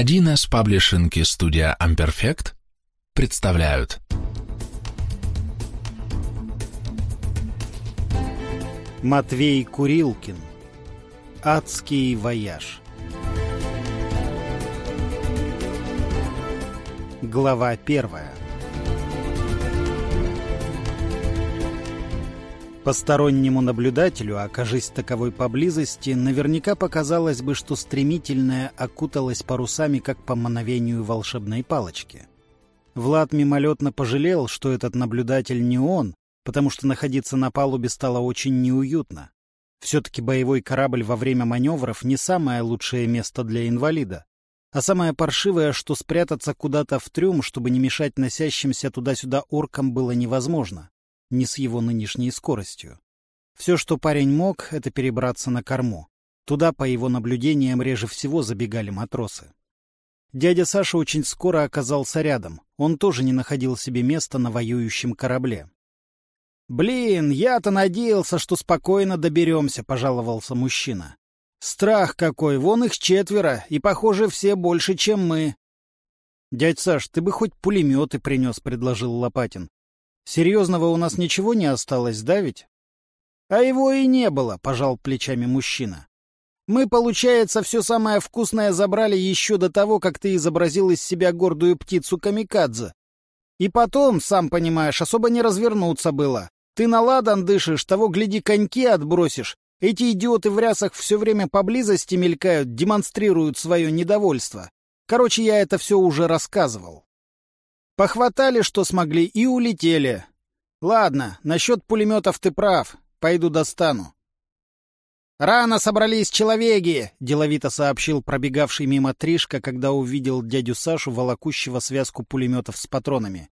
1С Паблишинг и студия Amperfect представляют. Матвей Курилкин. Адский вояж. Глава первая Постороннему наблюдателю, окажись таковой поблизости, наверняка показалось бы, что стремительная окуталась парусами, как по мановению волшебной палочки. Влад мимолетно пожалел, что этот наблюдатель не он, потому что находиться на палубе стало очень неуютно. Все-таки боевой корабль во время маневров не самое лучшее место для инвалида. А самое паршивое, что спрятаться куда-то в трюм, чтобы не мешать носящимся туда-сюда оркам, было невозможно не с его нынешней скоростью. Все, что парень мог, это перебраться на корму. Туда, по его наблюдениям, реже всего забегали матросы. Дядя Саша очень скоро оказался рядом. Он тоже не находил себе места на воюющем корабле. «Блин, я-то надеялся, что спокойно доберемся», — пожаловался мужчина. «Страх какой! Вон их четверо, и, похоже, все больше, чем мы». «Дядь Саш, ты бы хоть пулеметы принес», — предложил Лопатин. Серьезного у нас ничего не осталось, да А его и не было, — пожал плечами мужчина. Мы, получается, все самое вкусное забрали еще до того, как ты изобразил из себя гордую птицу камикадзе. И потом, сам понимаешь, особо не развернуться было. Ты на ладан дышишь, того, гляди, коньки отбросишь. Эти идиоты в рясах все время поблизости мелькают, демонстрируют свое недовольство. Короче, я это все уже рассказывал. Похватали, что смогли, и улетели. Ладно, насчет пулеметов ты прав. Пойду достану. «Рано собрались человеки!» — деловито сообщил пробегавший мимо Тришка, когда увидел дядю Сашу, волокущего связку пулеметов с патронами.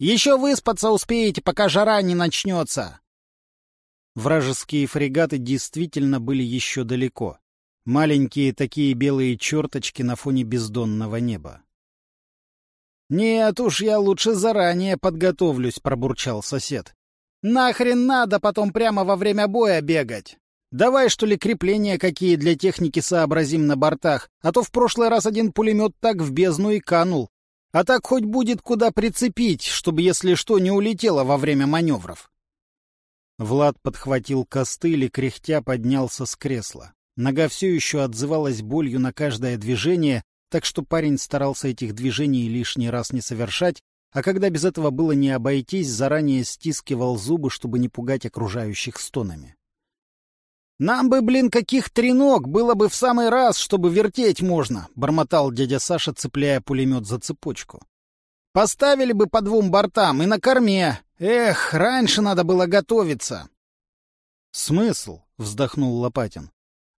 «Еще выспаться успеете, пока жара не начнется!» Вражеские фрегаты действительно были еще далеко. Маленькие такие белые черточки на фоне бездонного неба. «Нет уж, я лучше заранее подготовлюсь», — пробурчал сосед. «Нахрен надо потом прямо во время боя бегать? Давай, что ли, крепления какие для техники сообразим на бортах, а то в прошлый раз один пулемет так в бездну и канул. А так хоть будет куда прицепить, чтобы, если что, не улетело во время маневров». Влад подхватил костыль и, кряхтя, поднялся с кресла. Нога все еще отзывалась болью на каждое движение, так что парень старался этих движений лишний раз не совершать, а когда без этого было не обойтись, заранее стискивал зубы, чтобы не пугать окружающих стонами. «Нам бы, блин, каких треног, было бы в самый раз, чтобы вертеть можно», — бормотал дядя Саша, цепляя пулемет за цепочку. «Поставили бы по двум бортам и на корме. Эх, раньше надо было готовиться». «Смысл?» — вздохнул Лопатин.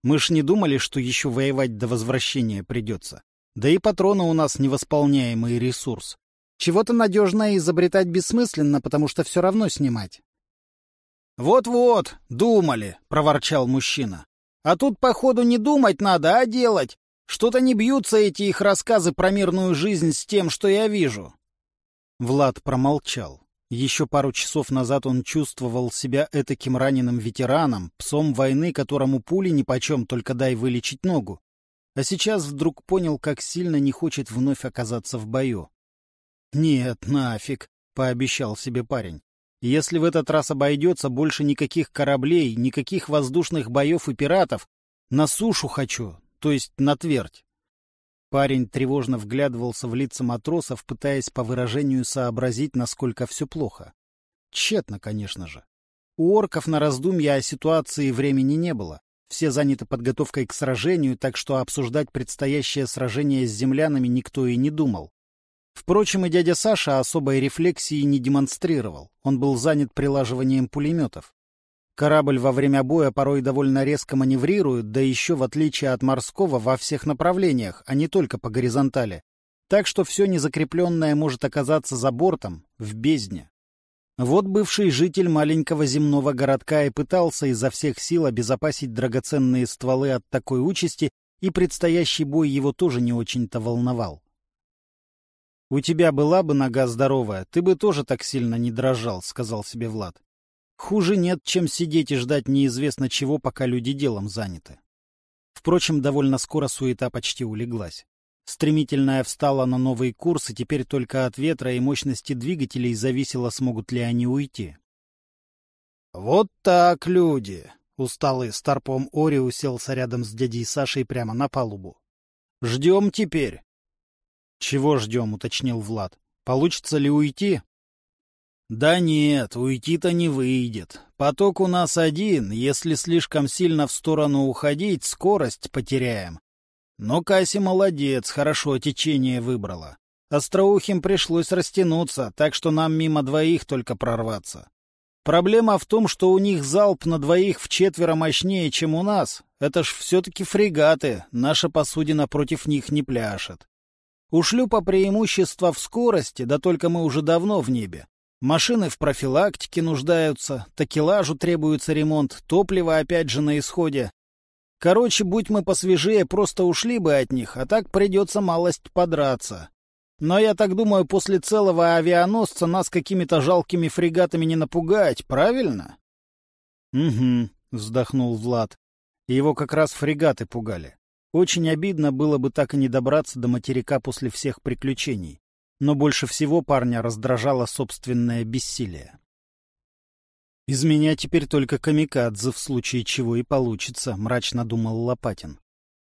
«Мы ж не думали, что еще воевать до возвращения придется. Да и патроны у нас невосполняемый ресурс. Чего-то надежное изобретать бессмысленно, потому что все равно снимать. «Вот-вот, думали», — проворчал мужчина. «А тут, походу, не думать надо, а делать. Что-то не бьются эти их рассказы про мирную жизнь с тем, что я вижу». Влад промолчал. Еще пару часов назад он чувствовал себя этаким раненым ветераном, псом войны, которому пули нипочем, только дай вылечить ногу а сейчас вдруг понял, как сильно не хочет вновь оказаться в бою. «Нет, нафиг», — пообещал себе парень. «Если в этот раз обойдется, больше никаких кораблей, никаких воздушных боев и пиратов. На сушу хочу, то есть на твердь». Парень тревожно вглядывался в лица матросов, пытаясь по выражению сообразить, насколько все плохо. Тщетно, конечно же. У орков на раздумья о ситуации времени не было. Все заняты подготовкой к сражению, так что обсуждать предстоящее сражение с землянами никто и не думал. Впрочем, и дядя Саша особой рефлексии не демонстрировал. Он был занят прилаживанием пулеметов. Корабль во время боя порой довольно резко маневрирует, да еще, в отличие от морского, во всех направлениях, а не только по горизонтали. Так что все незакрепленное может оказаться за бортом, в бездне. Вот бывший житель маленького земного городка и пытался изо всех сил обезопасить драгоценные стволы от такой участи, и предстоящий бой его тоже не очень-то волновал. — У тебя была бы нога здоровая, ты бы тоже так сильно не дрожал, — сказал себе Влад. — Хуже нет, чем сидеть и ждать неизвестно чего, пока люди делом заняты. Впрочем, довольно скоро суета почти улеглась. Стремительная встала на новый курс, и теперь только от ветра и мощности двигателей зависело, смогут ли они уйти. «Вот так, люди!» — усталый старпом Ори уселся рядом с дядей Сашей прямо на палубу. «Ждем теперь!» «Чего ждем?» — уточнил Влад. «Получится ли уйти?» «Да нет, уйти-то не выйдет. Поток у нас один, если слишком сильно в сторону уходить, скорость потеряем. Но Касси молодец, хорошо течение выбрала. Остроухим пришлось растянуться, так что нам мимо двоих только прорваться. Проблема в том, что у них залп на двоих в четверо мощнее, чем у нас. Это ж все-таки фрегаты, наша посудина против них не пляшет. Ушлю по преимущества в скорости, да только мы уже давно в небе. Машины в профилактике нуждаются, такелажу требуется ремонт, топливо опять же на исходе. Короче, будь мы посвежее, просто ушли бы от них, а так придется малость подраться. Но я так думаю, после целого авианосца нас какими-то жалкими фрегатами не напугать, правильно? — Угу, — вздохнул Влад. Его как раз фрегаты пугали. Очень обидно было бы так и не добраться до материка после всех приключений но больше всего парня раздражало собственное бессилие. «Из меня теперь только камикадзе, в случае чего и получится», — мрачно думал Лопатин.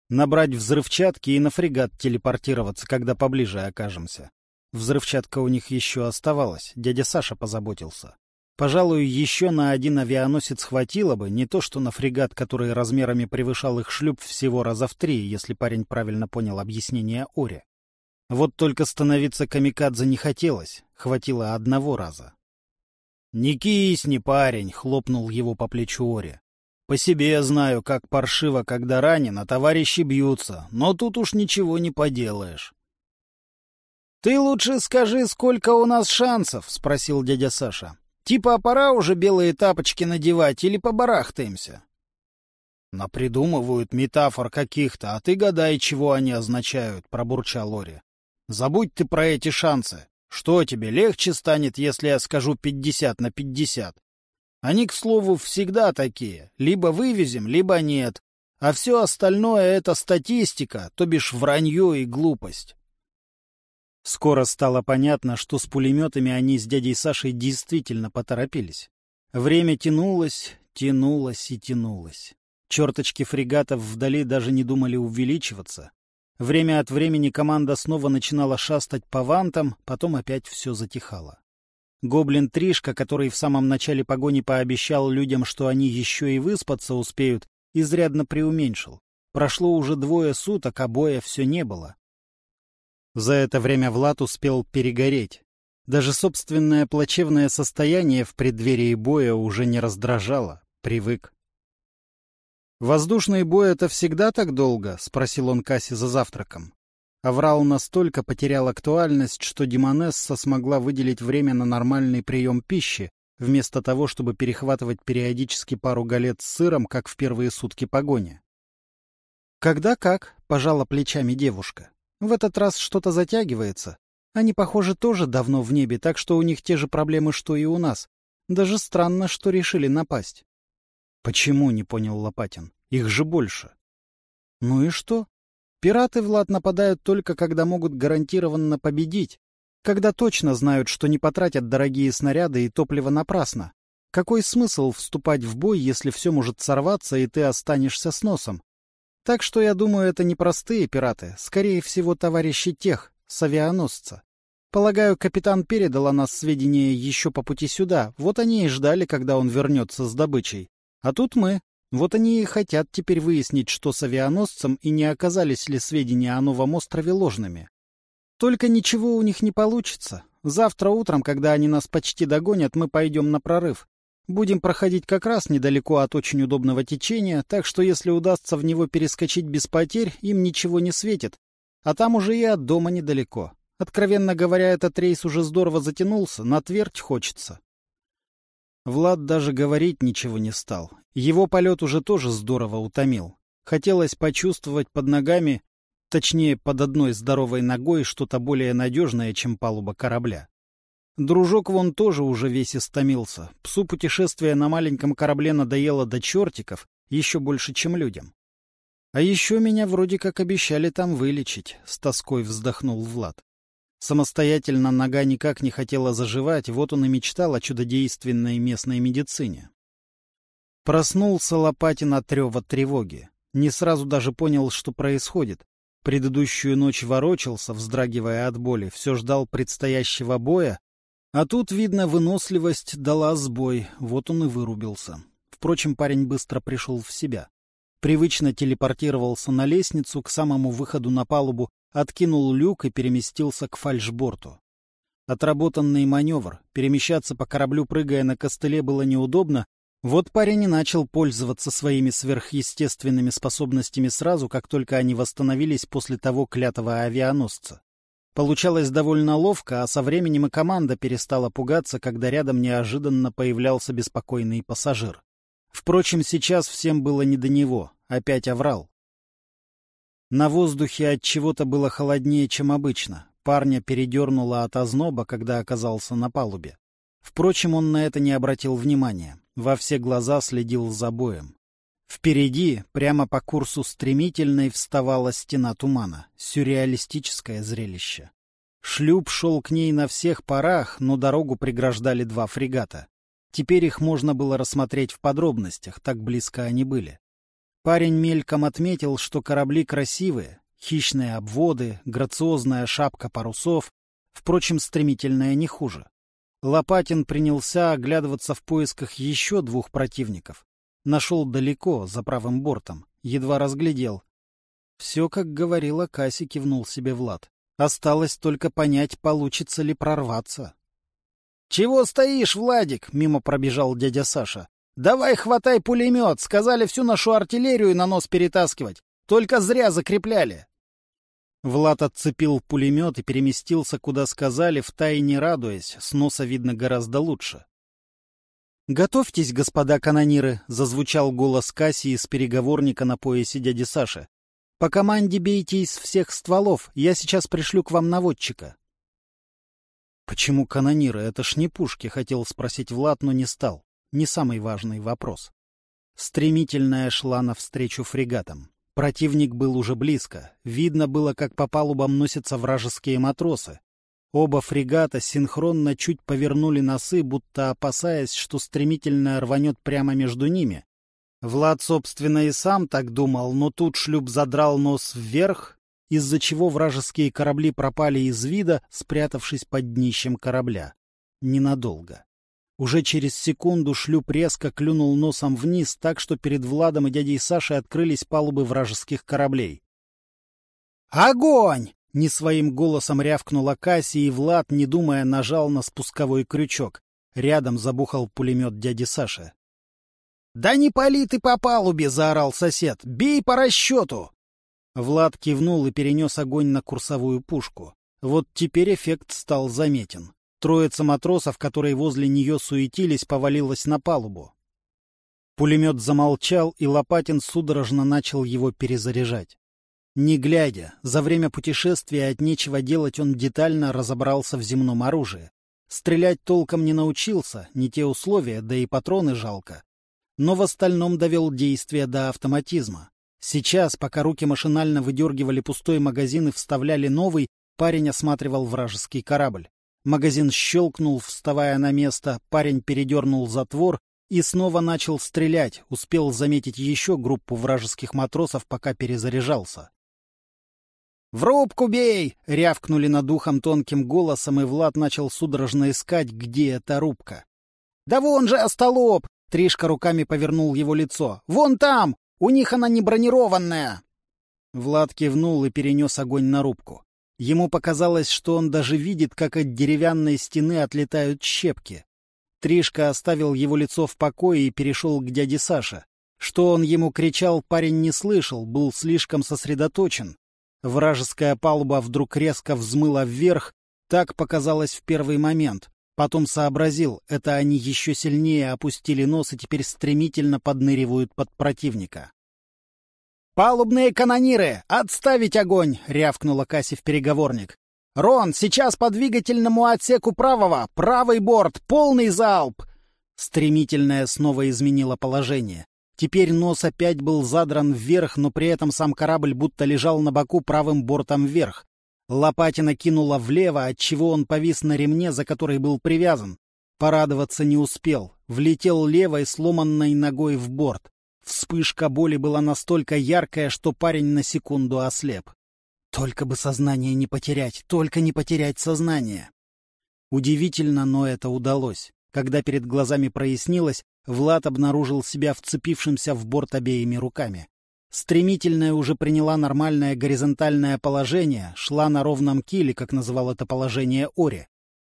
«Набрать взрывчатки и на фрегат телепортироваться, когда поближе окажемся. Взрывчатка у них еще оставалась, дядя Саша позаботился. Пожалуй, еще на один авианосец хватило бы, не то что на фрегат, который размерами превышал их шлюп всего раза в три, если парень правильно понял объяснение Оре. Вот только становиться камикадзе не хотелось, хватило одного раза. — Не кисни, парень! — хлопнул его по плечу Ори. — По себе знаю, как паршиво, когда ранен, а товарищи бьются, но тут уж ничего не поделаешь. — Ты лучше скажи, сколько у нас шансов? — спросил дядя Саша. — Типа, пора уже белые тапочки надевать или побарахтаемся? — Напридумывают метафор каких-то, а ты гадай, чего они означают, — пробурчал Ори. Забудь ты про эти шансы. Что тебе, легче станет, если я скажу пятьдесят на пятьдесят? Они, к слову, всегда такие. Либо вывезем, либо нет. А все остальное — это статистика, то бишь вранье и глупость. Скоро стало понятно, что с пулеметами они с дядей Сашей действительно поторопились. Время тянулось, тянулось и тянулось. Черточки фрегатов вдали даже не думали увеличиваться. Время от времени команда снова начинала шастать по вантам, потом опять все затихало. Гоблин Тришка, который в самом начале погони пообещал людям, что они еще и выспаться успеют, изрядно преуменьшил. Прошло уже двое суток, а боя все не было. За это время Влад успел перегореть. Даже собственное плачевное состояние в преддверии боя уже не раздражало, привык. «Воздушный бой — это всегда так долго?» — спросил он Касси за завтраком. Аврал настолько потерял актуальность, что Димонесса смогла выделить время на нормальный прием пищи, вместо того, чтобы перехватывать периодически пару галет с сыром, как в первые сутки погони. «Когда как?» — пожала плечами девушка. «В этот раз что-то затягивается. Они, похоже, тоже давно в небе, так что у них те же проблемы, что и у нас. Даже странно, что решили напасть». Почему, не понял Лопатин? Их же больше. Ну и что? Пираты, Влад, нападают только, когда могут гарантированно победить. Когда точно знают, что не потратят дорогие снаряды и топливо напрасно. Какой смысл вступать в бой, если все может сорваться, и ты останешься с носом? Так что, я думаю, это не простые пираты, скорее всего, товарищи тех, с авианосца. Полагаю, капитан передал о нас сведения еще по пути сюда, вот они и ждали, когда он вернется с добычей. А тут мы. Вот они и хотят теперь выяснить, что с авианосцем, и не оказались ли сведения о новом острове ложными. Только ничего у них не получится. Завтра утром, когда они нас почти догонят, мы пойдем на прорыв. Будем проходить как раз недалеко от очень удобного течения, так что если удастся в него перескочить без потерь, им ничего не светит. А там уже и от дома недалеко. Откровенно говоря, этот рейс уже здорово затянулся, на твердь хочется. Влад даже говорить ничего не стал. Его полет уже тоже здорово утомил. Хотелось почувствовать под ногами, точнее, под одной здоровой ногой, что-то более надежное, чем палуба корабля. Дружок вон тоже уже весь истомился. Псу путешествие на маленьком корабле надоело до чертиков, еще больше, чем людям. А еще меня вроде как обещали там вылечить, — с тоской вздохнул Влад. Самостоятельно нога никак не хотела заживать, вот он и мечтал о чудодейственной местной медицине. Проснулся Лопатин от рева тревоги. Не сразу даже понял, что происходит. Предыдущую ночь ворочался, вздрагивая от боли, все ждал предстоящего боя, а тут, видно, выносливость дала сбой, вот он и вырубился. Впрочем, парень быстро пришел в себя. Привычно телепортировался на лестницу к самому выходу на палубу, откинул люк и переместился к фальшборту. Отработанный маневр, перемещаться по кораблю, прыгая на костыле, было неудобно, вот парень и начал пользоваться своими сверхъестественными способностями сразу, как только они восстановились после того клятого авианосца. Получалось довольно ловко, а со временем и команда перестала пугаться, когда рядом неожиданно появлялся беспокойный пассажир. Впрочем, сейчас всем было не до него, опять оврал. На воздухе от чего-то было холоднее, чем обычно. Парня передернуло от озноба, когда оказался на палубе. Впрочем, он на это не обратил внимания. Во все глаза следил за боем. Впереди, прямо по курсу стремительной, вставала стена тумана. Сюрреалистическое зрелище. Шлюп шел к ней на всех парах, но дорогу преграждали два фрегата. Теперь их можно было рассмотреть в подробностях, так близко они были. Парень мельком отметил, что корабли красивые, хищные обводы, грациозная шапка парусов, впрочем, стремительная не хуже. Лопатин принялся оглядываться в поисках еще двух противников. Нашел далеко, за правым бортом, едва разглядел. Все, как говорила Касси, кивнул себе Влад. Осталось только понять, получится ли прорваться. — Чего стоишь, Владик? — мимо пробежал дядя Саша. — Давай хватай пулемет. Сказали всю нашу артиллерию на нос перетаскивать. Только зря закрепляли. Влад отцепил пулемет и переместился, куда сказали, втайне радуясь, с носа видно гораздо лучше. «Готовьтесь, господа канониры!» — зазвучал голос Кассии из переговорника на поясе дяди Саши. «По команде бейте из всех стволов, я сейчас пришлю к вам наводчика». «Почему канониры? Это ж не пушки», — хотел спросить Влад, но не стал. Не самый важный вопрос. Стремительная шла навстречу фрегатам. Противник был уже близко. Видно было, как по палубам носятся вражеские матросы. Оба фрегата синхронно чуть повернули носы, будто опасаясь, что стремительно рванет прямо между ними. Влад, собственно, и сам так думал, но тут шлюп задрал нос вверх, из-за чего вражеские корабли пропали из вида, спрятавшись под днищем корабля. Ненадолго. Уже через секунду шлюп резко клюнул носом вниз, так что перед Владом и дядей Сашей открылись палубы вражеских кораблей. «Огонь!» — не своим голосом рявкнула Касси, и Влад, не думая, нажал на спусковой крючок. Рядом забухал пулемет дяди Саши. «Да не пали ты по палубе!» — заорал сосед. «Бей по расчету!» Влад кивнул и перенес огонь на курсовую пушку. Вот теперь эффект стал заметен. Троица матросов, которые возле нее суетились, повалилась на палубу. Пулемет замолчал, и Лопатин судорожно начал его перезаряжать. Не глядя, за время путешествия от нечего делать он детально разобрался в земном оружии. Стрелять толком не научился, не те условия, да и патроны жалко. Но в остальном довел действие до автоматизма. Сейчас, пока руки машинально выдергивали пустой магазин и вставляли новый, парень осматривал вражеский корабль. Магазин щелкнул, вставая на место, парень передернул затвор и снова начал стрелять, успел заметить еще группу вражеских матросов, пока перезаряжался. «В рубку бей!» — рявкнули над ухом тонким голосом, и Влад начал судорожно искать, где эта рубка. «Да вон же, остолоп!» — Тришка руками повернул его лицо. «Вон там! У них она не бронированная!» Влад кивнул и перенес огонь на рубку. Ему показалось, что он даже видит, как от деревянной стены отлетают щепки. Тришка оставил его лицо в покое и перешел к дяде Саше. Что он ему кричал, парень не слышал, был слишком сосредоточен. Вражеская палуба вдруг резко взмыла вверх, так показалось в первый момент. Потом сообразил, это они еще сильнее опустили нос и теперь стремительно подныривают под противника. «Палубные канониры! Отставить огонь!» — рявкнула Касси в переговорник. «Рон, сейчас по двигательному отсеку правого! Правый борт! Полный залп!» Стремительная снова изменила положение. Теперь нос опять был задран вверх, но при этом сам корабль будто лежал на боку правым бортом вверх. Лопатина кинула влево, отчего он повис на ремне, за который был привязан. Порадоваться не успел. Влетел левой, сломанной ногой в борт. Вспышка боли была настолько яркая, что парень на секунду ослеп. Только бы сознание не потерять, только не потерять сознание. Удивительно, но это удалось. Когда перед глазами прояснилось, Влад обнаружил себя вцепившимся в борт обеими руками. Стремительная уже приняла нормальное горизонтальное положение, шла на ровном киле, как называл это положение Ори.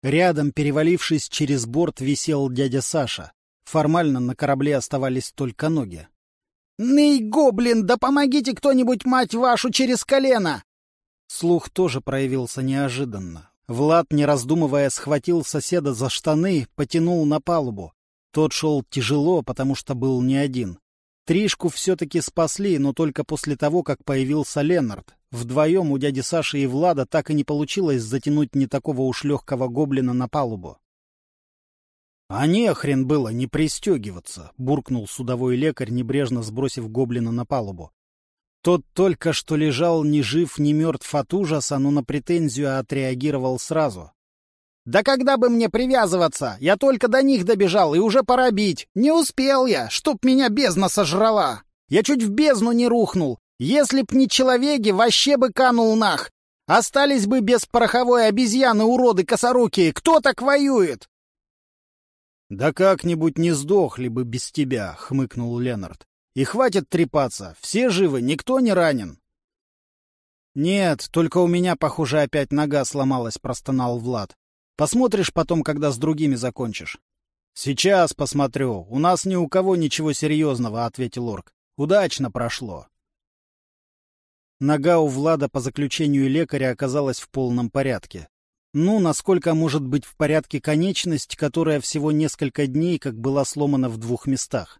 Рядом, перевалившись через борт, висел дядя Саша. Формально на корабле оставались только ноги. «Ный, гоблин, да помогите кто-нибудь, мать вашу, через колено!» Слух тоже проявился неожиданно. Влад, не раздумывая, схватил соседа за штаны, потянул на палубу. Тот шел тяжело, потому что был не один. Тришку все-таки спасли, но только после того, как появился Ленард. Вдвоем у дяди Саши и Влада так и не получилось затянуть не такого уж легкого гоблина на палубу. — А не хрен было не пристегиваться, — буркнул судовой лекарь, небрежно сбросив гоблина на палубу. Тот только что лежал ни жив, ни мертв от ужаса, но на претензию отреагировал сразу. «Да когда бы мне привязываться? Я только до них добежал, и уже пора бить. Не успел я, чтоб меня бездна сожрала. Я чуть в бездну не рухнул. Если б не человеки, вообще бы канул нах. Остались бы без пороховой обезьяны уроды косорукие. Кто так воюет?» «Да как-нибудь не сдохли бы без тебя», — хмыкнул Ленард. «И хватит трепаться. Все живы, никто не ранен». «Нет, только у меня, похоже, опять нога сломалась», — простонал Влад. Посмотришь потом, когда с другими закончишь. — Сейчас посмотрю. У нас ни у кого ничего серьезного, — ответил Орк. — Удачно прошло. Нога у Влада по заключению лекаря оказалась в полном порядке. Ну, насколько может быть в порядке конечность, которая всего несколько дней как была сломана в двух местах?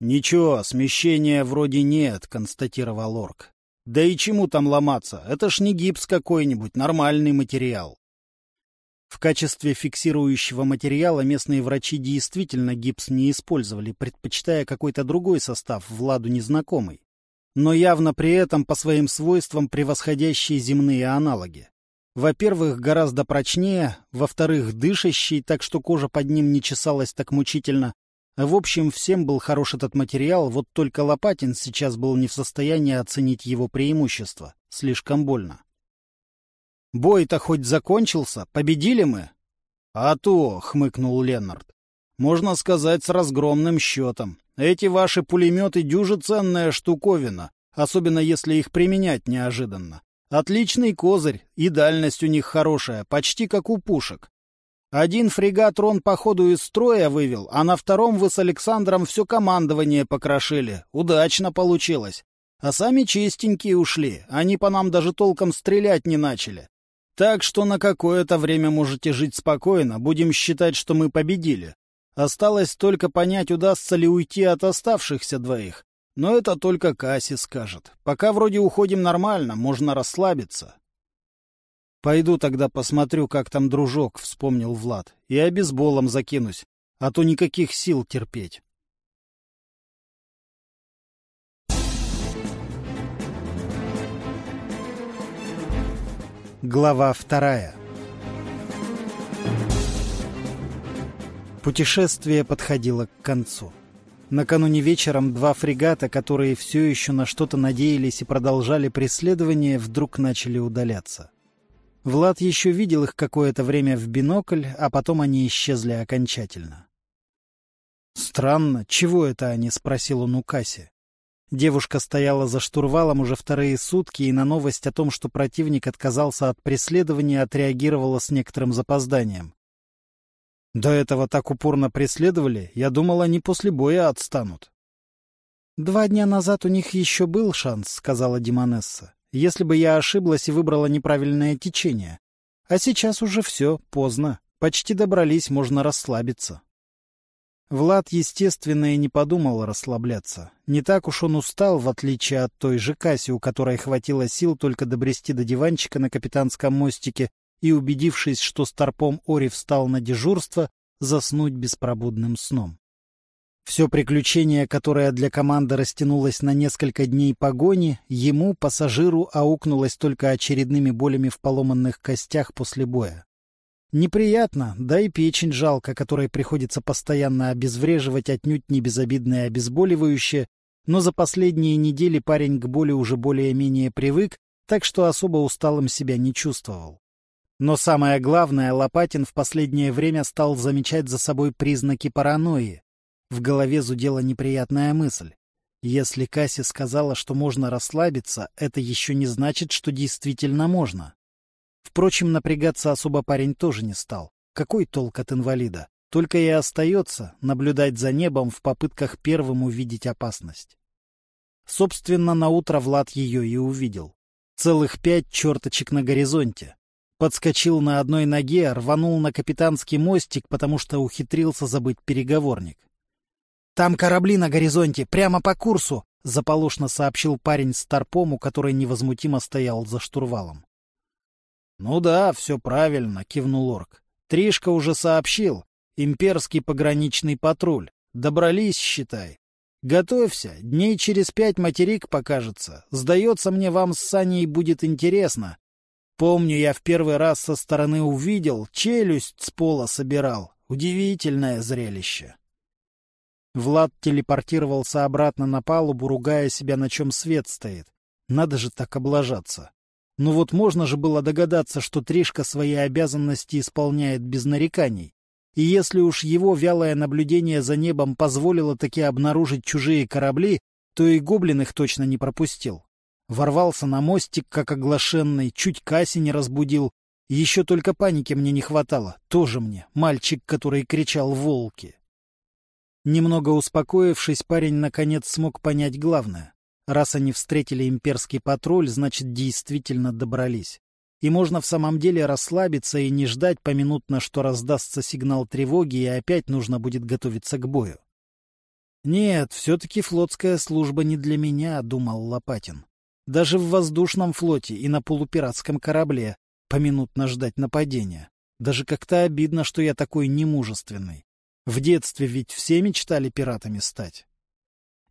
«Ничего, смещения вроде нет», — констатировал Орк. «Да и чему там ломаться? Это ж не гипс какой-нибудь, нормальный материал». В качестве фиксирующего материала местные врачи действительно гипс не использовали, предпочитая какой-то другой состав, Владу незнакомый. Но явно при этом по своим свойствам превосходящие земные аналоги. Во-первых, гораздо прочнее, во-вторых, дышащий, так что кожа под ним не чесалась так мучительно. В общем, всем был хорош этот материал, вот только Лопатин сейчас был не в состоянии оценить его преимущества. Слишком больно. Бой-то хоть закончился? Победили мы? — А то, — хмыкнул Леннард. — Можно сказать, с разгромным счетом. Эти ваши пулеметы дюжи ценная штуковина, особенно если их применять неожиданно. Отличный козырь, и дальность у них хорошая, почти как у пушек. Один фрегат Рон по ходу из строя вывел, а на втором вы с Александром все командование покрошили. Удачно получилось. А сами чистенькие ушли, они по нам даже толком стрелять не начали. Так что на какое-то время можете жить спокойно, будем считать, что мы победили. Осталось только понять, удастся ли уйти от оставшихся двоих. Но это только Касси скажет. Пока вроде уходим нормально, можно расслабиться. «Пойду тогда посмотрю, как там дружок», — вспомнил Влад, — «и обезболом закинусь, а то никаких сил терпеть». Глава вторая Путешествие подходило к концу. Накануне вечером два фрегата, которые все еще на что-то надеялись и продолжали преследование, вдруг начали удаляться. Влад еще видел их какое-то время в бинокль, а потом они исчезли окончательно. «Странно, чего это они?» — спросил он у Касси. Девушка стояла за штурвалом уже вторые сутки и на новость о том, что противник отказался от преследования, отреагировала с некоторым запозданием. До этого так упорно преследовали, я думал, они после боя отстанут. «Два дня назад у них еще был шанс», — сказала Димонесса, «если бы я ошиблась и выбрала неправильное течение. А сейчас уже все, поздно. Почти добрались, можно расслабиться». Влад, естественно, и не подумал расслабляться. Не так уж он устал, в отличие от той же Касси, у которой хватило сил только добрести до диванчика на капитанском мостике и, убедившись, что старпом Ори встал на дежурство, заснуть беспробудным сном. Все приключение, которое для команды растянулось на несколько дней погони, ему, пассажиру, аукнулось только очередными болями в поломанных костях после боя. Неприятно, да и печень жалко, которой приходится постоянно обезвреживать отнюдь не безобидное обезболивающее, но за последние недели парень к боли уже более-менее привык, так что особо усталым себя не чувствовал. Но самое главное, Лопатин в последнее время стал замечать за собой признаки паранойи. В голове зудела неприятная мысль. Если Касси сказала, что можно расслабиться, это еще не значит, что действительно можно. Впрочем, напрягаться особо парень тоже не стал. Какой толк от инвалида? Только и остается наблюдать за небом в попытках первым увидеть опасность. Собственно, на утро Влад ее и увидел. Целых пять черточек на горизонте. Подскочил на одной ноге, рванул на капитанский мостик, потому что ухитрился забыть переговорник. «Там корабли на горизонте, прямо по курсу!» — заполошно сообщил парень Старпому, который невозмутимо стоял за штурвалом. «Ну да, все правильно», — кивнул орк. «Тришка уже сообщил. Имперский пограничный патруль. Добрались, считай. Готовься, дней через пять материк покажется. Сдается мне, вам с Саней будет интересно. Помню, я в первый раз со стороны увидел, челюсть с пола собирал. Удивительное зрелище. Влад телепортировался обратно на палубу, ругая себя, на чем свет стоит. Надо же так облажаться. Ну вот можно же было догадаться, что Тришка свои обязанности исполняет без нареканий. И если уж его вялое наблюдение за небом позволило таки обнаружить чужие корабли, то и гоблин их точно не пропустил. Ворвался на мостик, как оглашенный, чуть Касси не разбудил. Еще только паники мне не хватало. Тоже мне, мальчик, который кричал «волки». Немного успокоившись, парень наконец смог понять главное. Раз они встретили имперский патруль, значит, действительно добрались. И можно в самом деле расслабиться и не ждать поминутно, что раздастся сигнал тревоги, и опять нужно будет готовиться к бою. «Нет, все-таки флотская служба не для меня», — думал Лопатин. «Даже в воздушном флоте и на полупиратском корабле поминутно ждать нападения. Даже как-то обидно, что я такой немужественный. В детстве ведь все мечтали пиратами стать.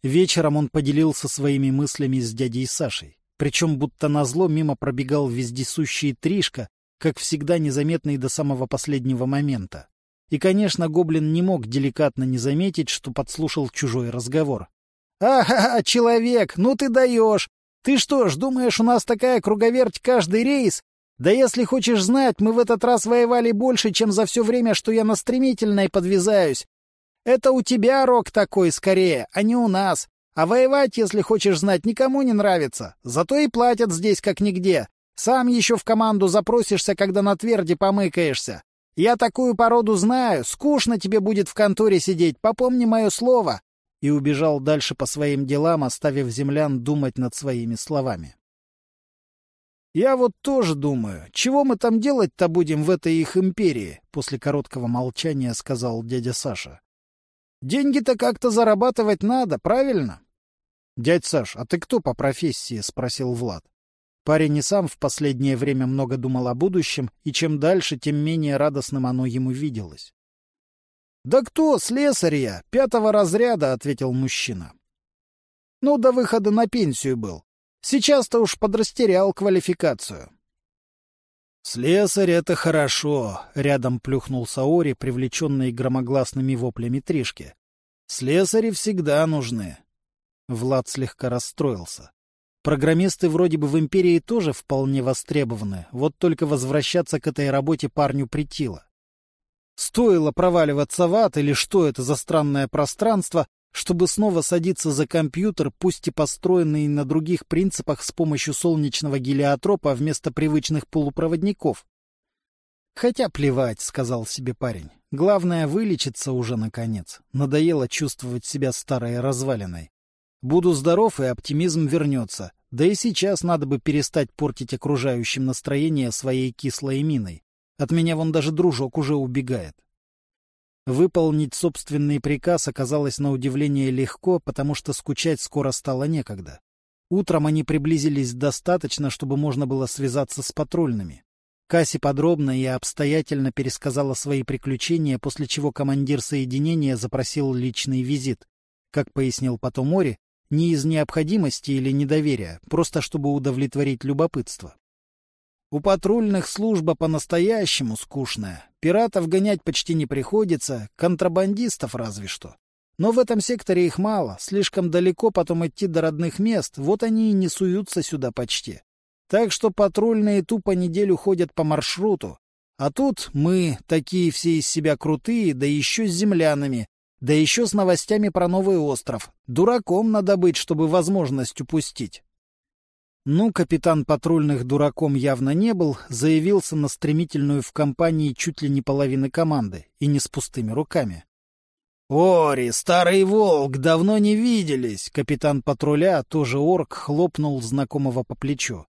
Вечером он поделился своими мыслями с дядей Сашей. Причем будто назло мимо пробегал вездесущий Тришка, как всегда незаметный до самого последнего момента. И, конечно, гоблин не мог деликатно не заметить, что подслушал чужой разговор. «Ага, человек, ну ты даешь! Ты что ж, думаешь, у нас такая круговерть каждый рейс? Да если хочешь знать, мы в этот раз воевали больше, чем за все время, что я на стремительной подвязаюсь. Это у тебя рок такой скорее, а не у нас. А воевать, если хочешь знать, никому не нравится. Зато и платят здесь как нигде. Сам еще в команду запросишься, когда на тверди помыкаешься. Я такую породу знаю. Скучно тебе будет в конторе сидеть. Попомни мое слово. И убежал дальше по своим делам, оставив землян думать над своими словами. «Я вот тоже думаю, чего мы там делать-то будем в этой их империи?» После короткого молчания сказал дядя Саша. «Деньги-то как-то зарабатывать надо, правильно?» «Дядь Саш, а ты кто по профессии?» — спросил Влад. Парень и сам в последнее время много думал о будущем, и чем дальше, тем менее радостным оно ему виделось. «Да кто, слесарь я, пятого разряда», — ответил мужчина. «Ну, до выхода на пенсию был. Сейчас-то уж подрастерял квалификацию. «Слесарь — это хорошо», — рядом плюхнулся Ори, привлеченный громогласными воплями Тришки. «Слесари всегда нужны». Влад слегка расстроился. Программисты вроде бы в империи тоже вполне востребованы, вот только возвращаться к этой работе парню притило. Стоило проваливаться в ад или что это за странное пространство, чтобы снова садиться за компьютер, пусть и построенный на других принципах с помощью солнечного гелиотропа вместо привычных полупроводников. «Хотя плевать», — сказал себе парень. «Главное — вылечиться уже, наконец. Надоело чувствовать себя старой развалиной. Буду здоров, и оптимизм вернется. Да и сейчас надо бы перестать портить окружающим настроение своей кислой миной. От меня вон даже дружок уже убегает». Выполнить собственный приказ оказалось на удивление легко, потому что скучать скоро стало некогда. Утром они приблизились достаточно, чтобы можно было связаться с патрульными. Касси подробно и обстоятельно пересказала свои приключения, после чего командир соединения запросил личный визит. Как пояснил потом Ори, не из необходимости или недоверия, просто чтобы удовлетворить любопытство. У патрульных служба по-настоящему скучная. Пиратов гонять почти не приходится, контрабандистов разве что. Но в этом секторе их мало, слишком далеко потом идти до родных мест, вот они и не суются сюда почти. Так что патрульные тупо неделю ходят по маршруту. А тут мы, такие все из себя крутые, да еще с землянами, да еще с новостями про новый остров. Дураком надо быть, чтобы возможность упустить. Ну, капитан патрульных дураком явно не был, заявился на стремительную в компании чуть ли не половины команды, и не с пустыми руками. «Ори, старый волк, давно не виделись!» Капитан патруля, тоже орк, хлопнул знакомого по плечу.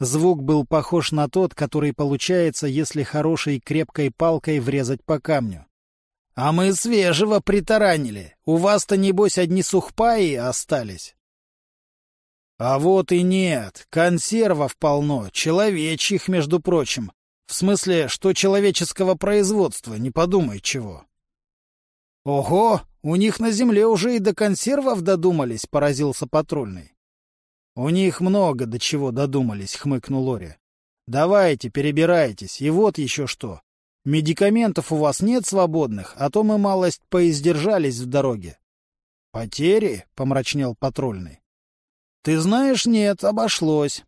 Звук был похож на тот, который получается, если хорошей крепкой палкой врезать по камню. «А мы свежего притаранили. У вас-то, небось, одни сухпаи остались». «А вот и нет. Консервов полно, человечьих, между прочим. В смысле, что человеческого производства, не подумай чего». «Ого, у них на земле уже и до консервов додумались», — поразился патрульный. «У них много до чего додумались», — хмыкнул Лори. «Давайте, перебирайтесь, и вот еще что. Медикаментов у вас нет свободных, а то мы малость поиздержались в дороге». «Потери?» — помрачнел патрульный. «Ты знаешь, нет, обошлось».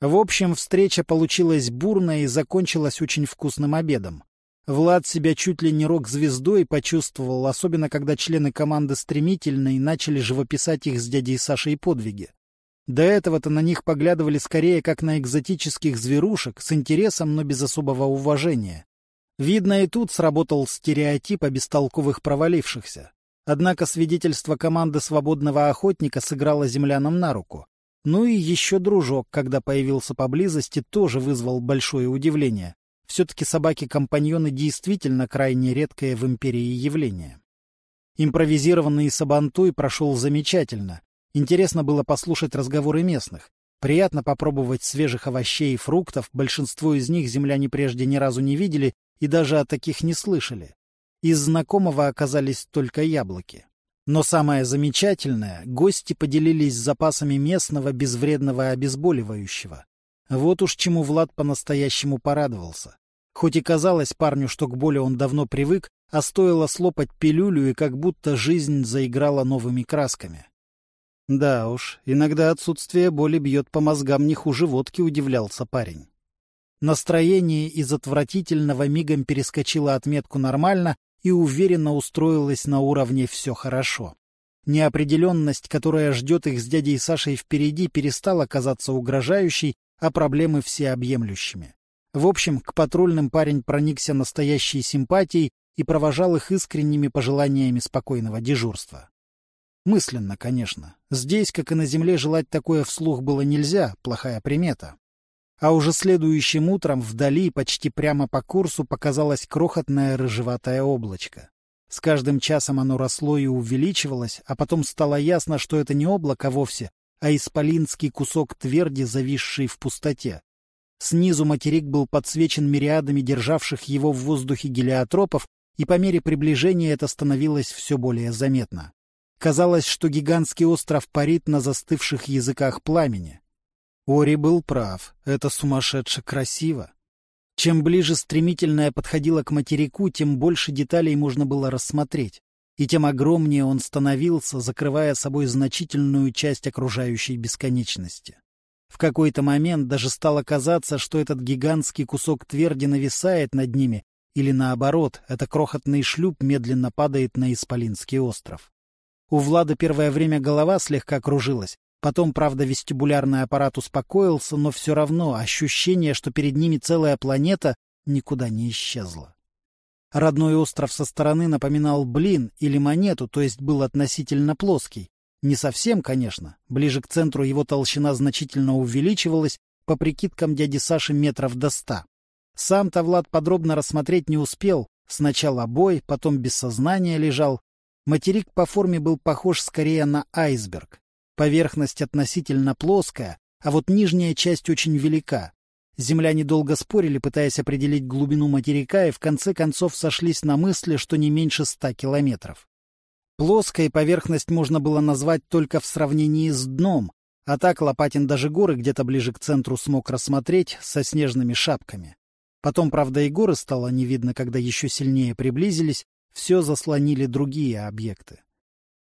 В общем, встреча получилась бурная и закончилась очень вкусным обедом. Влад себя чуть ли не рок-звездой почувствовал, особенно когда члены команды стремительно и начали живописать их с дядей Сашей подвиги. До этого-то на них поглядывали скорее как на экзотических зверушек, с интересом, но без особого уважения. Видно, и тут сработал стереотип о бестолковых провалившихся. Однако свидетельство команды свободного охотника сыграло землянам на руку. Ну и еще дружок, когда появился поблизости, тоже вызвал большое удивление. Все-таки собаки-компаньоны действительно крайне редкое в империи явление. Импровизированный сабантуй прошел замечательно. Интересно было послушать разговоры местных. Приятно попробовать свежих овощей и фруктов, большинство из них земляне прежде ни разу не видели и даже о таких не слышали. Из знакомого оказались только яблоки. Но самое замечательное, гости поделились запасами местного безвредного обезболивающего. Вот уж чему Влад по-настоящему порадовался. Хоть и казалось парню, что к боли он давно привык, а стоило слопать пилюлю, и как будто жизнь заиграла новыми красками. Да уж, иногда отсутствие боли бьет по мозгам не хуже водки, удивлялся парень. Настроение из отвратительного мигом перескочило отметку «нормально» и уверенно устроилось на уровне «все хорошо». Неопределенность, которая ждет их с дядей Сашей впереди, перестала казаться угрожающей, а проблемы всеобъемлющими. В общем, к патрульным парень проникся настоящей симпатией и провожал их искренними пожеланиями спокойного дежурства. Мысленно, конечно. Здесь, как и на земле, желать такое вслух было нельзя, плохая примета. А уже следующим утром вдали, почти прямо по курсу, показалось крохотное рыжеватое облачко. С каждым часом оно росло и увеличивалось, а потом стало ясно, что это не облако вовсе, а исполинский кусок тверди, зависший в пустоте. Снизу материк был подсвечен мириадами державших его в воздухе гелиотропов, и по мере приближения это становилось все более заметно. Казалось, что гигантский остров парит на застывших языках пламени. Ори был прав, это сумасшедше красиво. Чем ближе стремительное подходило к материку, тем больше деталей можно было рассмотреть, и тем огромнее он становился, закрывая собой значительную часть окружающей бесконечности. В какой-то момент даже стало казаться, что этот гигантский кусок тверди нависает над ними, или наоборот, это крохотный шлюп медленно падает на Исполинский остров. У Влада первое время голова слегка кружилась. Потом, правда, вестибулярный аппарат успокоился, но все равно ощущение, что перед ними целая планета, никуда не исчезло. Родной остров со стороны напоминал блин или монету, то есть был относительно плоский. Не совсем, конечно. Ближе к центру его толщина значительно увеличивалась, по прикидкам дяди Саши метров до ста. Сам-то Влад подробно рассмотреть не успел. Сначала бой, потом без сознания лежал, Материк по форме был похож скорее на айсберг. Поверхность относительно плоская, а вот нижняя часть очень велика. Земляне долго спорили, пытаясь определить глубину материка, и в конце концов сошлись на мысли, что не меньше ста километров. Плоской поверхность можно было назвать только в сравнении с дном, а так Лопатин даже горы где-то ближе к центру смог рассмотреть со снежными шапками. Потом, правда, и горы стало не видно, когда еще сильнее приблизились, все заслонили другие объекты.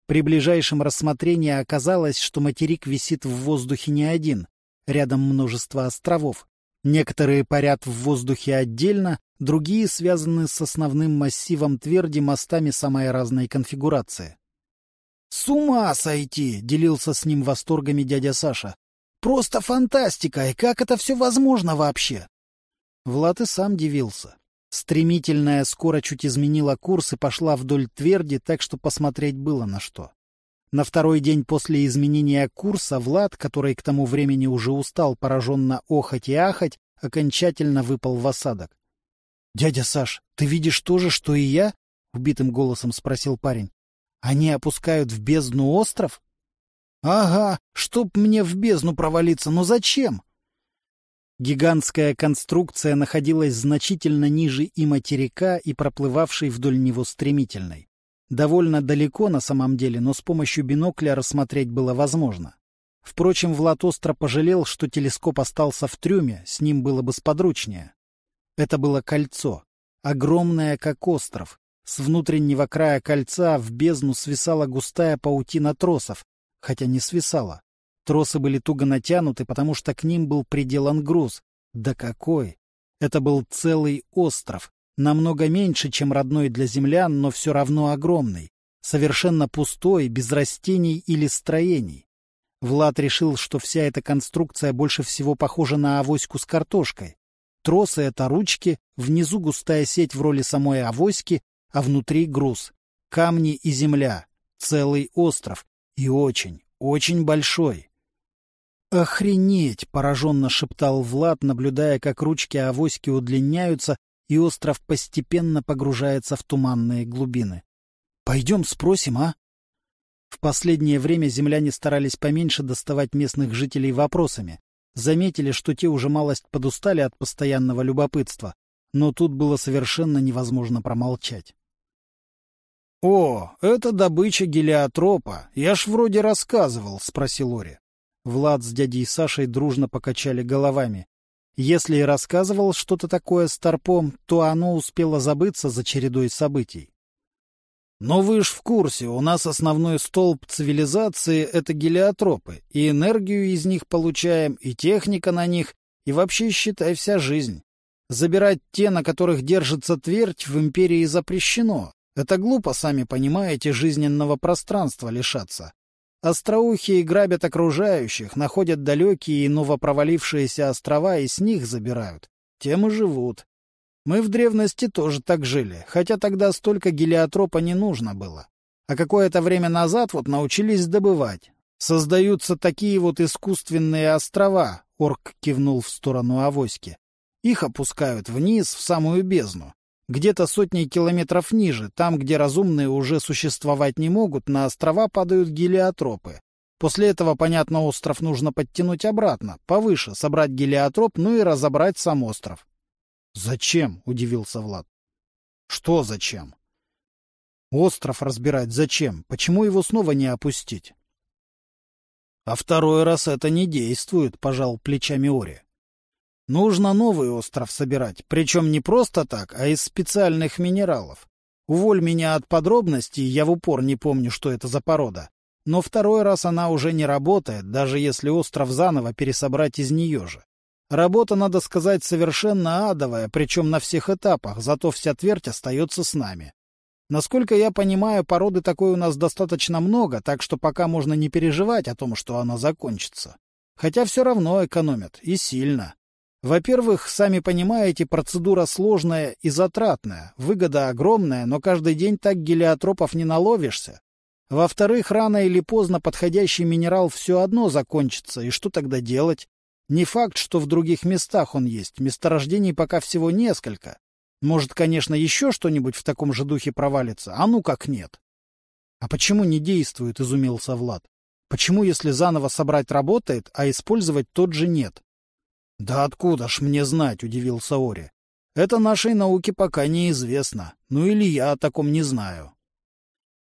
При ближайшем рассмотрении оказалось, что материк висит в воздухе не один, рядом множество островов, Некоторые парят в воздухе отдельно, другие связаны с основным массивом тверди мостами самой разной конфигурации. «С ума сойти!» — делился с ним восторгами дядя Саша. «Просто фантастика! И как это все возможно вообще?» Влад и сам дивился. Стремительная скоро чуть изменила курс и пошла вдоль тверди, так что посмотреть было на что. На второй день после изменения курса Влад, который к тому времени уже устал пораженно охать и ахать, окончательно выпал в осадок. — Дядя Саш, ты видишь то же, что и я? — убитым голосом спросил парень. — Они опускают в бездну остров? — Ага, чтоб мне в бездну провалиться, но зачем? Гигантская конструкция находилась значительно ниже и материка, и проплывавшей вдоль него стремительной. Довольно далеко на самом деле, но с помощью бинокля рассмотреть было возможно. Впрочем, Влад остро пожалел, что телескоп остался в трюме, с ним было бы сподручнее. Это было кольцо, огромное, как остров. С внутреннего края кольца в бездну свисала густая паутина тросов, хотя не свисала. Тросы были туго натянуты, потому что к ним был приделан груз. Да какой! Это был целый остров, намного меньше, чем родной для землян, но все равно огромный, совершенно пустой, без растений или строений. Влад решил, что вся эта конструкция больше всего похожа на авоську с картошкой. Тросы — это ручки, внизу густая сеть в роли самой авоськи, а внутри груз. Камни и земля. Целый остров. И очень, очень большой. «Охренеть!» — пораженно шептал Влад, наблюдая, как ручки авоськи удлиняются, и остров постепенно погружается в туманные глубины. «Пойдем спросим, а?» В последнее время земляне старались поменьше доставать местных жителей вопросами. Заметили, что те уже малость подустали от постоянного любопытства, но тут было совершенно невозможно промолчать. — О, это добыча гелиотропа. Я ж вроде рассказывал, — спросил Ори. Влад с дядей Сашей дружно покачали головами. Если и рассказывал что-то такое Старпом, то оно успело забыться за чередой событий. Но вы ж в курсе, у нас основной столб цивилизации — это гелиотропы, и энергию из них получаем, и техника на них, и вообще, считай, вся жизнь. Забирать те, на которых держится твердь, в империи запрещено. Это глупо, сами понимаете, жизненного пространства лишаться. Остроухие грабят окружающих, находят далекие и новопровалившиеся острова и с них забирают. Тем и живут. Мы в древности тоже так жили, хотя тогда столько гелиотропа не нужно было. А какое-то время назад вот научились добывать. Создаются такие вот искусственные острова, орк кивнул в сторону авоськи. Их опускают вниз, в самую бездну. Где-то сотни километров ниже, там, где разумные уже существовать не могут, на острова падают гелиотропы. После этого, понятно, остров нужно подтянуть обратно, повыше, собрать гелиотроп, ну и разобрать сам остров. «Зачем?» — удивился Влад. «Что зачем?» «Остров разбирать зачем? Почему его снова не опустить?» «А второй раз это не действует», — пожал плечами Ори. Нужно новый остров собирать, причем не просто так, а из специальных минералов. Уволь меня от подробностей, я в упор не помню, что это за порода. Но второй раз она уже не работает, даже если остров заново пересобрать из нее же. Работа, надо сказать, совершенно адовая, причем на всех этапах, зато вся твердь остается с нами. Насколько я понимаю, породы такой у нас достаточно много, так что пока можно не переживать о том, что она закончится. Хотя все равно экономят, и сильно. Во-первых, сами понимаете, процедура сложная и затратная, выгода огромная, но каждый день так гелиотропов не наловишься. Во-вторых, рано или поздно подходящий минерал все одно закончится, и что тогда делать? Не факт, что в других местах он есть, месторождений пока всего несколько. Может, конечно, еще что-нибудь в таком же духе провалится, а ну как нет. — А почему не действует, — изумился Влад. — Почему, если заново собрать работает, а использовать тот же нет? — Да откуда ж мне знать, — удивился Ори. — Это нашей науке пока неизвестно. Ну или я о таком не знаю.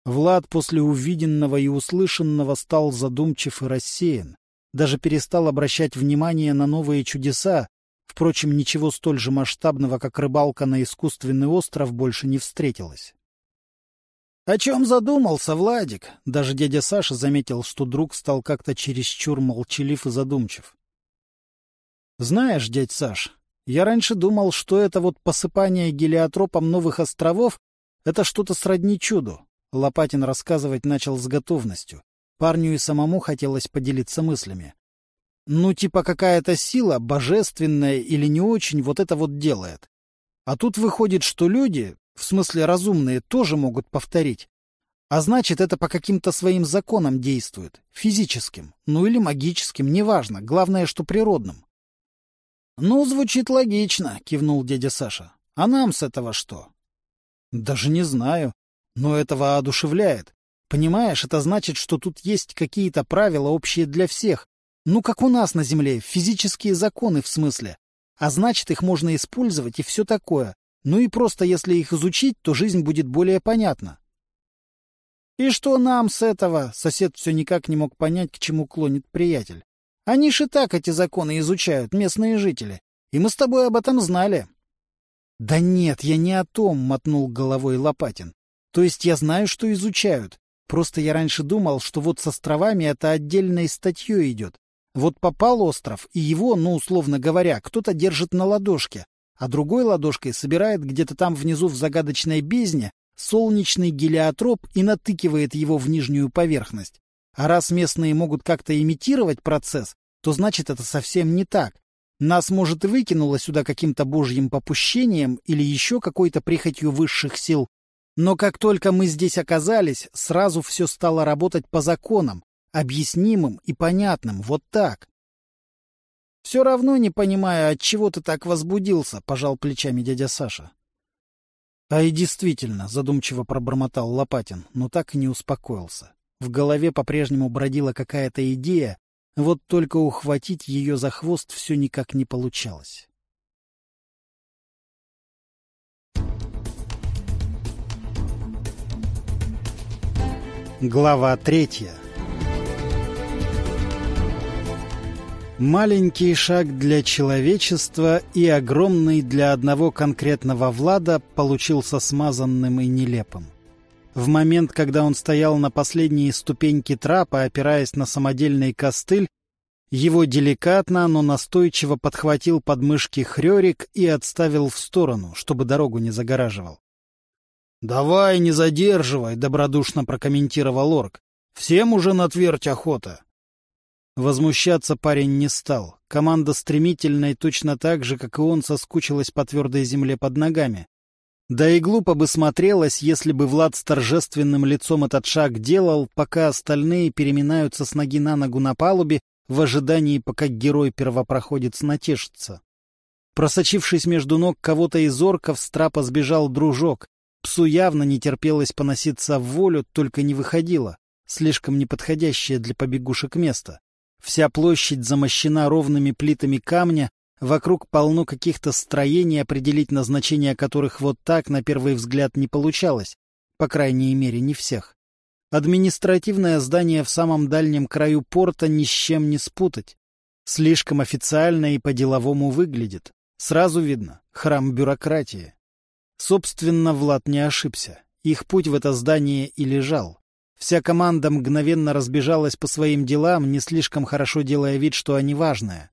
Влад после увиденного и услышанного стал задумчив и рассеян. Даже перестал обращать внимание на новые чудеса. Впрочем, ничего столь же масштабного, как рыбалка на искусственный остров, больше не встретилось. — О чем задумался, Владик? Даже дядя Саша заметил, что друг стал как-то чересчур молчалив и задумчив. — Знаешь, дядь Саш, я раньше думал, что это вот посыпание гелиотропом новых островов — это что-то сродни чуду. Лопатин рассказывать начал с готовностью. Парню и самому хотелось поделиться мыслями. Ну, типа какая-то сила, божественная или не очень, вот это вот делает. А тут выходит, что люди, в смысле разумные, тоже могут повторить. А значит, это по каким-то своим законам действует, физическим, ну или магическим, неважно, главное, что природным. — Ну, звучит логично, — кивнул дядя Саша. — А нам с этого что? — Даже не знаю. Но этого одушевляет. Понимаешь, это значит, что тут есть какие-то правила, общие для всех. Ну, как у нас на Земле, физические законы в смысле. А значит, их можно использовать и все такое. Ну и просто если их изучить, то жизнь будет более понятна. «И что нам с этого?» — сосед все никак не мог понять, к чему клонит приятель. «Они ж и так эти законы изучают, местные жители. И мы с тобой об этом знали». «Да нет, я не о том», — мотнул головой Лопатин. То есть я знаю, что изучают. Просто я раньше думал, что вот с островами это отдельной статьей идет. Вот попал остров, и его, ну, условно говоря, кто-то держит на ладошке, а другой ладошкой собирает где-то там внизу в загадочной бездне солнечный гелиотроп и натыкивает его в нижнюю поверхность. А раз местные могут как-то имитировать процесс, то значит это совсем не так. Нас, может, и выкинуло сюда каким-то божьим попущением или еще какой-то прихотью высших сил, но как только мы здесь оказались, сразу все стало работать по законам, объяснимым и понятным, вот так. — Все равно не понимаю, от чего ты так возбудился, — пожал плечами дядя Саша. — А и действительно, — задумчиво пробормотал Лопатин, но так и не успокоился. В голове по-прежнему бродила какая-то идея, вот только ухватить ее за хвост все никак не получалось. Глава третья Маленький шаг для человечества и огромный для одного конкретного Влада получился смазанным и нелепым. В момент, когда он стоял на последней ступеньке трапа, опираясь на самодельный костыль, его деликатно, но настойчиво подхватил подмышки Хрёрик и отставил в сторону, чтобы дорогу не загораживал. «Давай, не задерживай», — добродушно прокомментировал орк. «Всем уже на твердь охота». Возмущаться парень не стал. Команда стремительной точно так же, как и он, соскучилась по твердой земле под ногами. Да и глупо бы смотрелось, если бы Влад с торжественным лицом этот шаг делал, пока остальные переминаются с ноги на ногу на палубе в ожидании, пока герой-первопроходец натешится. Просочившись между ног кого-то из орков, с трапа сбежал дружок, Псу явно не терпелось поноситься в волю, только не выходило. Слишком неподходящее для побегушек место. Вся площадь замощена ровными плитами камня, вокруг полно каких-то строений, определить назначение которых вот так на первый взгляд не получалось, по крайней мере не всех. Административное здание в самом дальнем краю порта ни с чем не спутать. Слишком официально и по-деловому выглядит. Сразу видно — храм бюрократии. Собственно, Влад не ошибся. Их путь в это здание и лежал. Вся команда мгновенно разбежалась по своим делам, не слишком хорошо делая вид, что они важные.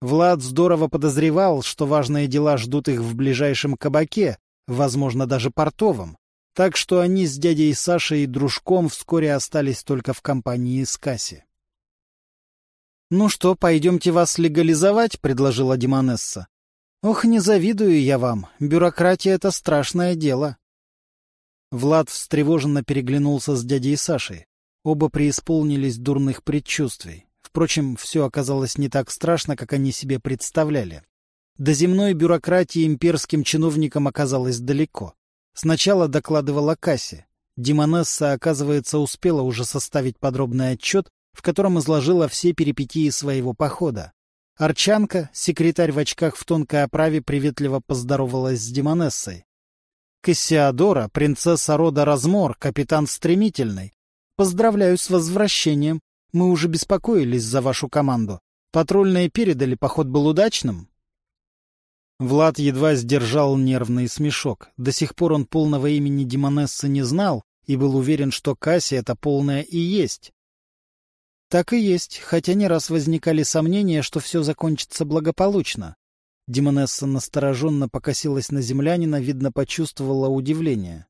Влад здорово подозревал, что важные дела ждут их в ближайшем кабаке, возможно, даже портовом. Так что они с дядей Сашей и дружком вскоре остались только в компании с Касси. «Ну что, пойдемте вас легализовать?» — предложила Димонесса. Ох, не завидую я вам. Бюрократия — это страшное дело. Влад встревоженно переглянулся с дядей Сашей. Оба преисполнились дурных предчувствий. Впрочем, все оказалось не так страшно, как они себе представляли. До земной бюрократии имперским чиновникам оказалось далеко. Сначала докладывала Касси. Димонесса, оказывается, успела уже составить подробный отчет, в котором изложила все перипетии своего похода. Арчанка, секретарь в очках в тонкой оправе, приветливо поздоровалась с Демонессой. Кассиадора, принцесса рода Размор, капитан Стремительный. Поздравляю с возвращением. Мы уже беспокоились за вашу команду. Патрульные передали, поход был удачным? Влад едва сдержал нервный смешок. До сих пор он полного имени Демонессы не знал и был уверен, что Касси это полное и есть. Так и есть, хотя не раз возникали сомнения, что все закончится благополучно. Демонесса настороженно покосилась на землянина, видно, почувствовала удивление.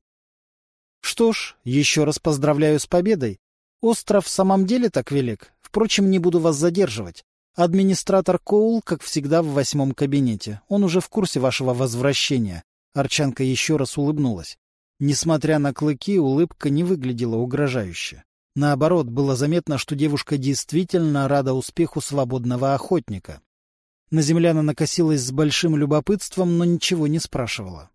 — Что ж, еще раз поздравляю с победой. Остров в самом деле так велик. Впрочем, не буду вас задерживать. Администратор Коул, как всегда, в восьмом кабинете. Он уже в курсе вашего возвращения. Арчанка еще раз улыбнулась. Несмотря на клыки, улыбка не выглядела угрожающе. Наоборот, было заметно, что девушка действительно рада успеху свободного охотника. На земляна накосилась с большим любопытством, но ничего не спрашивала.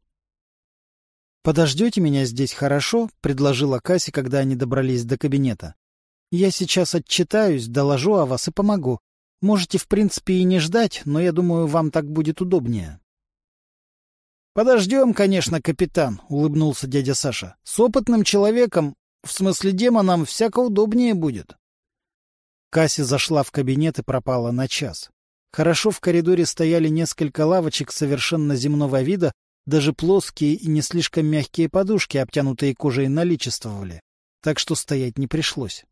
«Подождете меня здесь хорошо?» — предложила Касси, когда они добрались до кабинета. «Я сейчас отчитаюсь, доложу о вас и помогу. Можете, в принципе, и не ждать, но я думаю, вам так будет удобнее». «Подождем, конечно, капитан», — улыбнулся дядя Саша. «С опытным человеком в смысле демонам всяко удобнее будет. Касси зашла в кабинет и пропала на час. Хорошо в коридоре стояли несколько лавочек совершенно земного вида, даже плоские и не слишком мягкие подушки, обтянутые кожей, наличествовали, так что стоять не пришлось.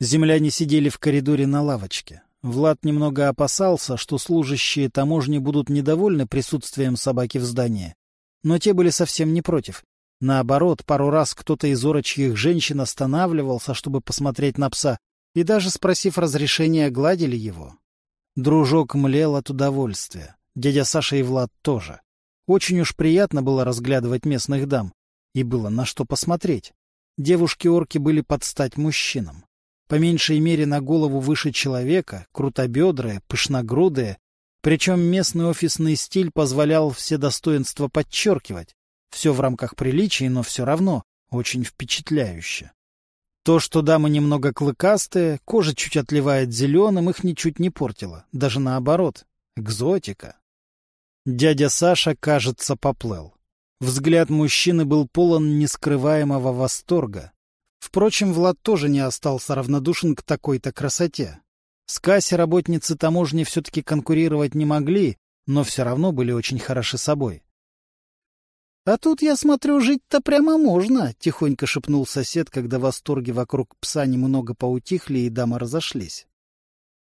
Земляне сидели в коридоре на лавочке. Влад немного опасался, что служащие таможни будут недовольны присутствием собаки в здании, но те были совсем не против. Наоборот, пару раз кто-то из орочьих женщин останавливался, чтобы посмотреть на пса, и даже, спросив разрешения, гладили его. Дружок млел от удовольствия. Дядя Саша и Влад тоже. Очень уж приятно было разглядывать местных дам. И было на что посмотреть. Девушки-орки были под стать мужчинам. По меньшей мере на голову выше человека, крутобедрые, пышногрудые. Причем местный офисный стиль позволял все достоинства подчеркивать. Все в рамках приличий, но все равно очень впечатляюще. То, что дамы немного клыкастые, кожа чуть отливает зеленым, их ничуть не портило. Даже наоборот. Экзотика. Дядя Саша, кажется, поплыл. Взгляд мужчины был полон нескрываемого восторга. Впрочем, Влад тоже не остался равнодушен к такой-то красоте. С Касси работницы таможни все-таки конкурировать не могли, но все равно были очень хороши собой. «А тут, я смотрю, жить-то прямо можно», — тихонько шепнул сосед, когда восторги вокруг пса немного поутихли и дамы разошлись.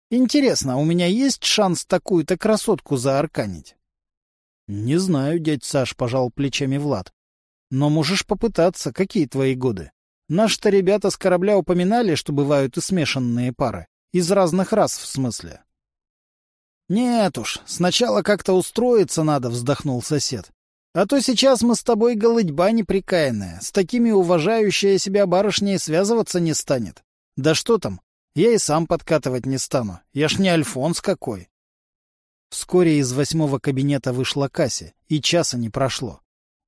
«Интересно, у меня есть шанс такую-то красотку заарканить?» «Не знаю, дядь Саш», — пожал плечами Влад. «Но можешь попытаться. Какие твои годы? Наши-то ребята с корабля упоминали, что бывают и смешанные пары. Из разных рас, в смысле». «Нет уж, сначала как-то устроиться надо», — вздохнул сосед. А то сейчас мы с тобой голыдьба неприкаянная. С такими уважающая себя барышней связываться не станет. Да что там, я и сам подкатывать не стану. Я ж не Альфонс какой. Вскоре из восьмого кабинета вышла Касси, и часа не прошло.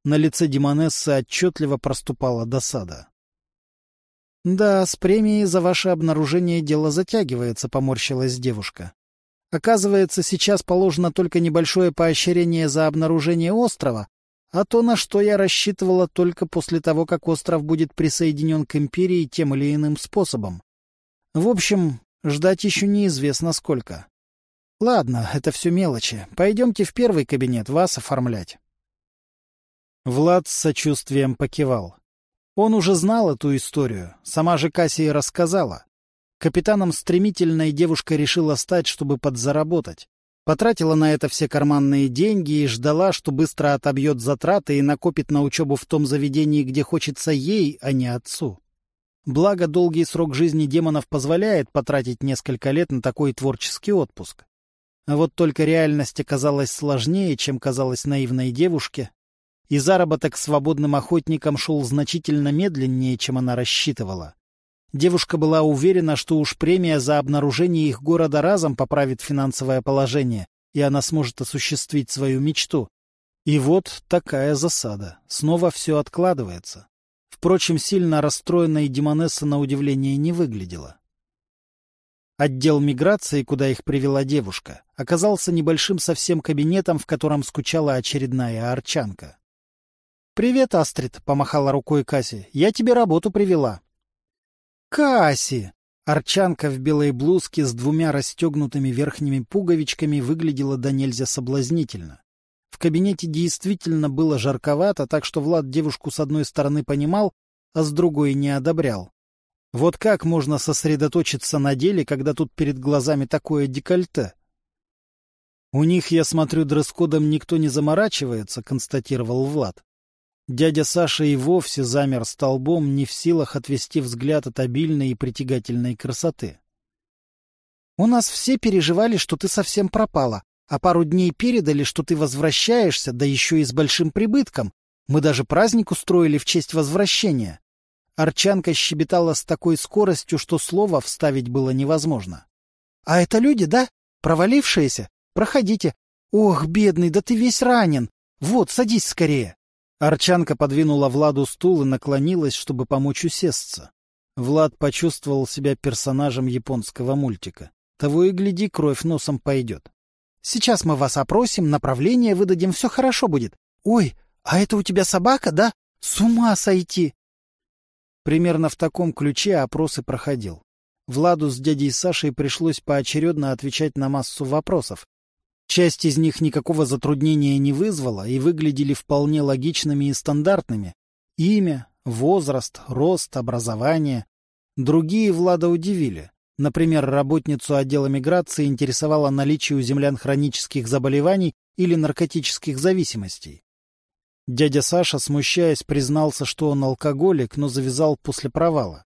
На лице Демонессы отчетливо проступала досада. — Да, с премией за ваше обнаружение дело затягивается, — поморщилась девушка. Оказывается, сейчас положено только небольшое поощрение за обнаружение острова, а то, на что я рассчитывала только после того, как остров будет присоединен к империи тем или иным способом. В общем, ждать еще неизвестно сколько. Ладно, это все мелочи. Пойдемте в первый кабинет вас оформлять. Влад с сочувствием покивал. Он уже знал эту историю, сама же Кассия рассказала. Капитаном стремительной девушка решила стать, чтобы подзаработать. Потратила на это все карманные деньги и ждала, что быстро отобьет затраты и накопит на учебу в том заведении, где хочется ей, а не отцу. Благо, долгий срок жизни демонов позволяет потратить несколько лет на такой творческий отпуск. А вот только реальность оказалась сложнее, чем казалось наивной девушке, и заработок свободным охотникам шел значительно медленнее, чем она рассчитывала. Девушка была уверена, что уж премия за обнаружение их города разом поправит финансовое положение, и она сможет осуществить свою мечту. И вот такая засада. Снова все откладывается. Впрочем, сильно расстроенной Демонесса на удивление не выглядела. Отдел миграции, куда их привела девушка, оказался небольшим совсем кабинетом, в котором скучала очередная арчанка. «Привет, Астрид», — помахала рукой Касси. «Я тебе работу привела». «Касси!» Арчанка в белой блузке с двумя расстегнутыми верхними пуговичками выглядела до нельзя соблазнительно. В кабинете действительно было жарковато, так что Влад девушку с одной стороны понимал, а с другой не одобрял. Вот как можно сосредоточиться на деле, когда тут перед глазами такое декольте? «У них, я смотрю, дресс-кодом никто не заморачивается», — констатировал Влад. Дядя Саша и вовсе замер столбом, не в силах отвести взгляд от обильной и притягательной красоты. «У нас все переживали, что ты совсем пропала, а пару дней передали, что ты возвращаешься, да еще и с большим прибытком. Мы даже праздник устроили в честь возвращения. Арчанка щебетала с такой скоростью, что слова вставить было невозможно. — А это люди, да? Провалившиеся? Проходите. Ох, бедный, да ты весь ранен. Вот, садись скорее. Арчанка подвинула Владу стул и наклонилась, чтобы помочь усесться. Влад почувствовал себя персонажем японского мультика. Того и гляди, кровь носом пойдет. Сейчас мы вас опросим, направление выдадим, все хорошо будет. Ой, а это у тебя собака, да? С ума сойти!» Примерно в таком ключе опрос и проходил. Владу с дядей Сашей пришлось поочередно отвечать на массу вопросов. Часть из них никакого затруднения не вызвала и выглядели вполне логичными и стандартными. Имя, возраст, рост, образование. Другие Влада удивили. Например, работницу отдела миграции интересовало наличие у землян хронических заболеваний или наркотических зависимостей. Дядя Саша, смущаясь, признался, что он алкоголик, но завязал после провала.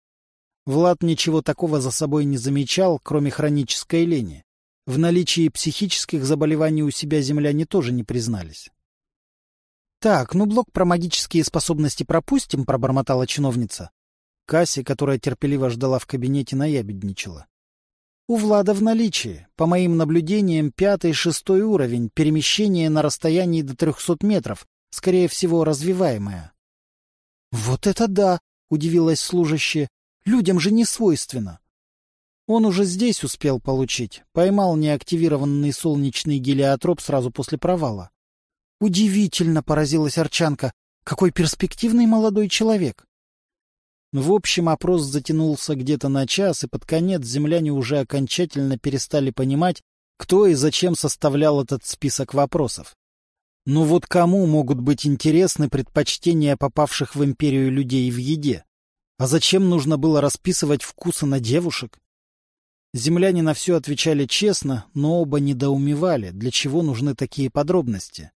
Влад ничего такого за собой не замечал, кроме хронической лени. В наличии психических заболеваний у себя земляне тоже не признались. «Так, ну блок про магические способности пропустим», — пробормотала чиновница. Касси, которая терпеливо ждала в кабинете, наябедничала. У Влада в наличии, по моим наблюдениям, пятый-шестой уровень, перемещение на расстоянии до трехсот метров, скорее всего, развиваемое. — Вот это да! — удивилась служащая. — Людям же не свойственно. Он уже здесь успел получить, поймал неактивированный солнечный гелиотроп сразу после провала. Удивительно поразилась Арчанка. Какой перспективный молодой человек. В общем, опрос затянулся где-то на час, и под конец земляне уже окончательно перестали понимать, кто и зачем составлял этот список вопросов. Ну вот кому могут быть интересны предпочтения попавших в империю людей в еде? А зачем нужно было расписывать вкусы на девушек? Земляне на все отвечали честно, но оба недоумевали, для чего нужны такие подробности.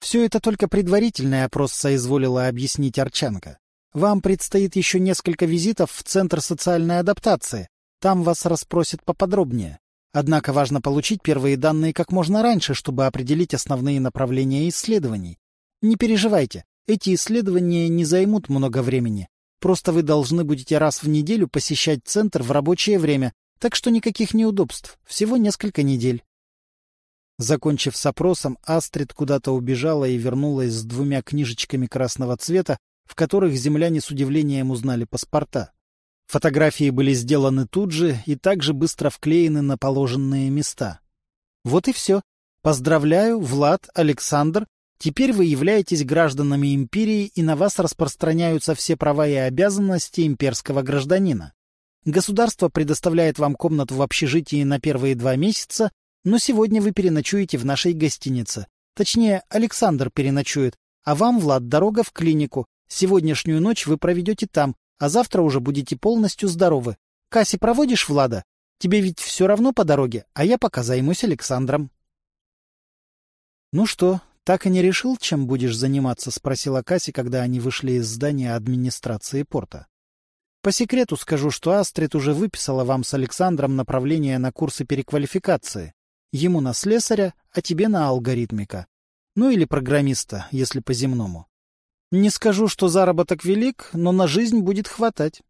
Все это только предварительный опрос соизволила объяснить Арчанка. Вам предстоит еще несколько визитов в Центр социальной адаптации. Там вас расспросят поподробнее. Однако важно получить первые данные как можно раньше, чтобы определить основные направления исследований. Не переживайте, эти исследования не займут много времени. Просто вы должны будете раз в неделю посещать центр в рабочее время, так что никаких неудобств, всего несколько недель. Закончив с опросом, Астрид куда-то убежала и вернулась с двумя книжечками красного цвета, в которых земляне с удивлением узнали паспорта. Фотографии были сделаны тут же и также быстро вклеены на положенные места. Вот и все. Поздравляю, Влад, Александр. Теперь вы являетесь гражданами империи, и на вас распространяются все права и обязанности имперского гражданина. Государство предоставляет вам комнату в общежитии на первые два месяца, но сегодня вы переночуете в нашей гостинице. Точнее, Александр переночует, а вам, Влад, дорога в клинику, Сегодняшнюю ночь вы проведете там, а завтра уже будете полностью здоровы. Касси проводишь, Влада? Тебе ведь все равно по дороге, а я пока займусь Александром. — Ну что, так и не решил, чем будешь заниматься? — спросила Касси, когда они вышли из здания администрации порта. — По секрету скажу, что Астрид уже выписала вам с Александром направление на курсы переквалификации. Ему на слесаря, а тебе на алгоритмика. Ну или программиста, если по-земному. Не скажу, что заработок велик, но на жизнь будет хватать.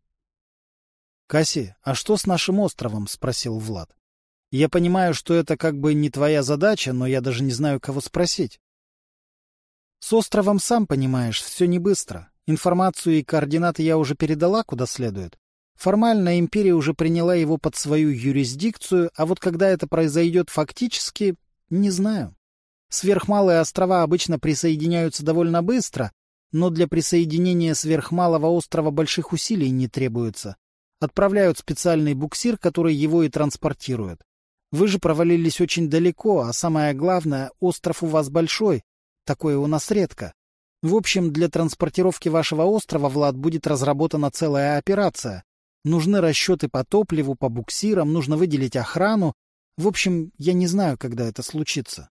— Касси, а что с нашим островом? — спросил Влад. — Я понимаю, что это как бы не твоя задача, но я даже не знаю, кого спросить. — С островом, сам понимаешь, все не быстро. Информацию и координаты я уже передала куда следует. Формально империя уже приняла его под свою юрисдикцию, а вот когда это произойдет фактически, не знаю. Сверхмалые острова обычно присоединяются довольно быстро, но для присоединения сверхмалого острова больших усилий не требуется. Отправляют специальный буксир, который его и транспортирует. Вы же провалились очень далеко, а самое главное, остров у вас большой. Такое у нас редко. В общем, для транспортировки вашего острова, Влад, будет разработана целая операция. Нужны расчеты по топливу, по буксирам, нужно выделить охрану. В общем, я не знаю, когда это случится.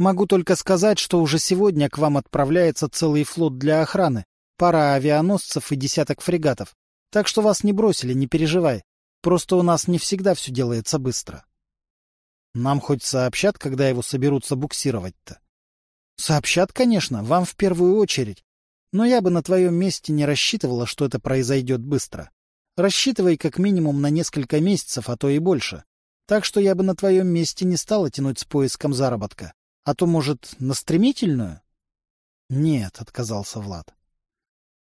Могу только сказать, что уже сегодня к вам отправляется целый флот для охраны, пара авианосцев и десяток фрегатов. Так что вас не бросили, не переживай. Просто у нас не всегда все делается быстро. Нам хоть сообщат, когда его соберутся буксировать-то? Сообщат, конечно, вам в первую очередь. Но я бы на твоем месте не рассчитывала, что это произойдет быстро. Рассчитывай как минимум на несколько месяцев, а то и больше. Так что я бы на твоем месте не стала тянуть с поиском заработка. А то, может, на стремительную? — Нет, — отказался Влад.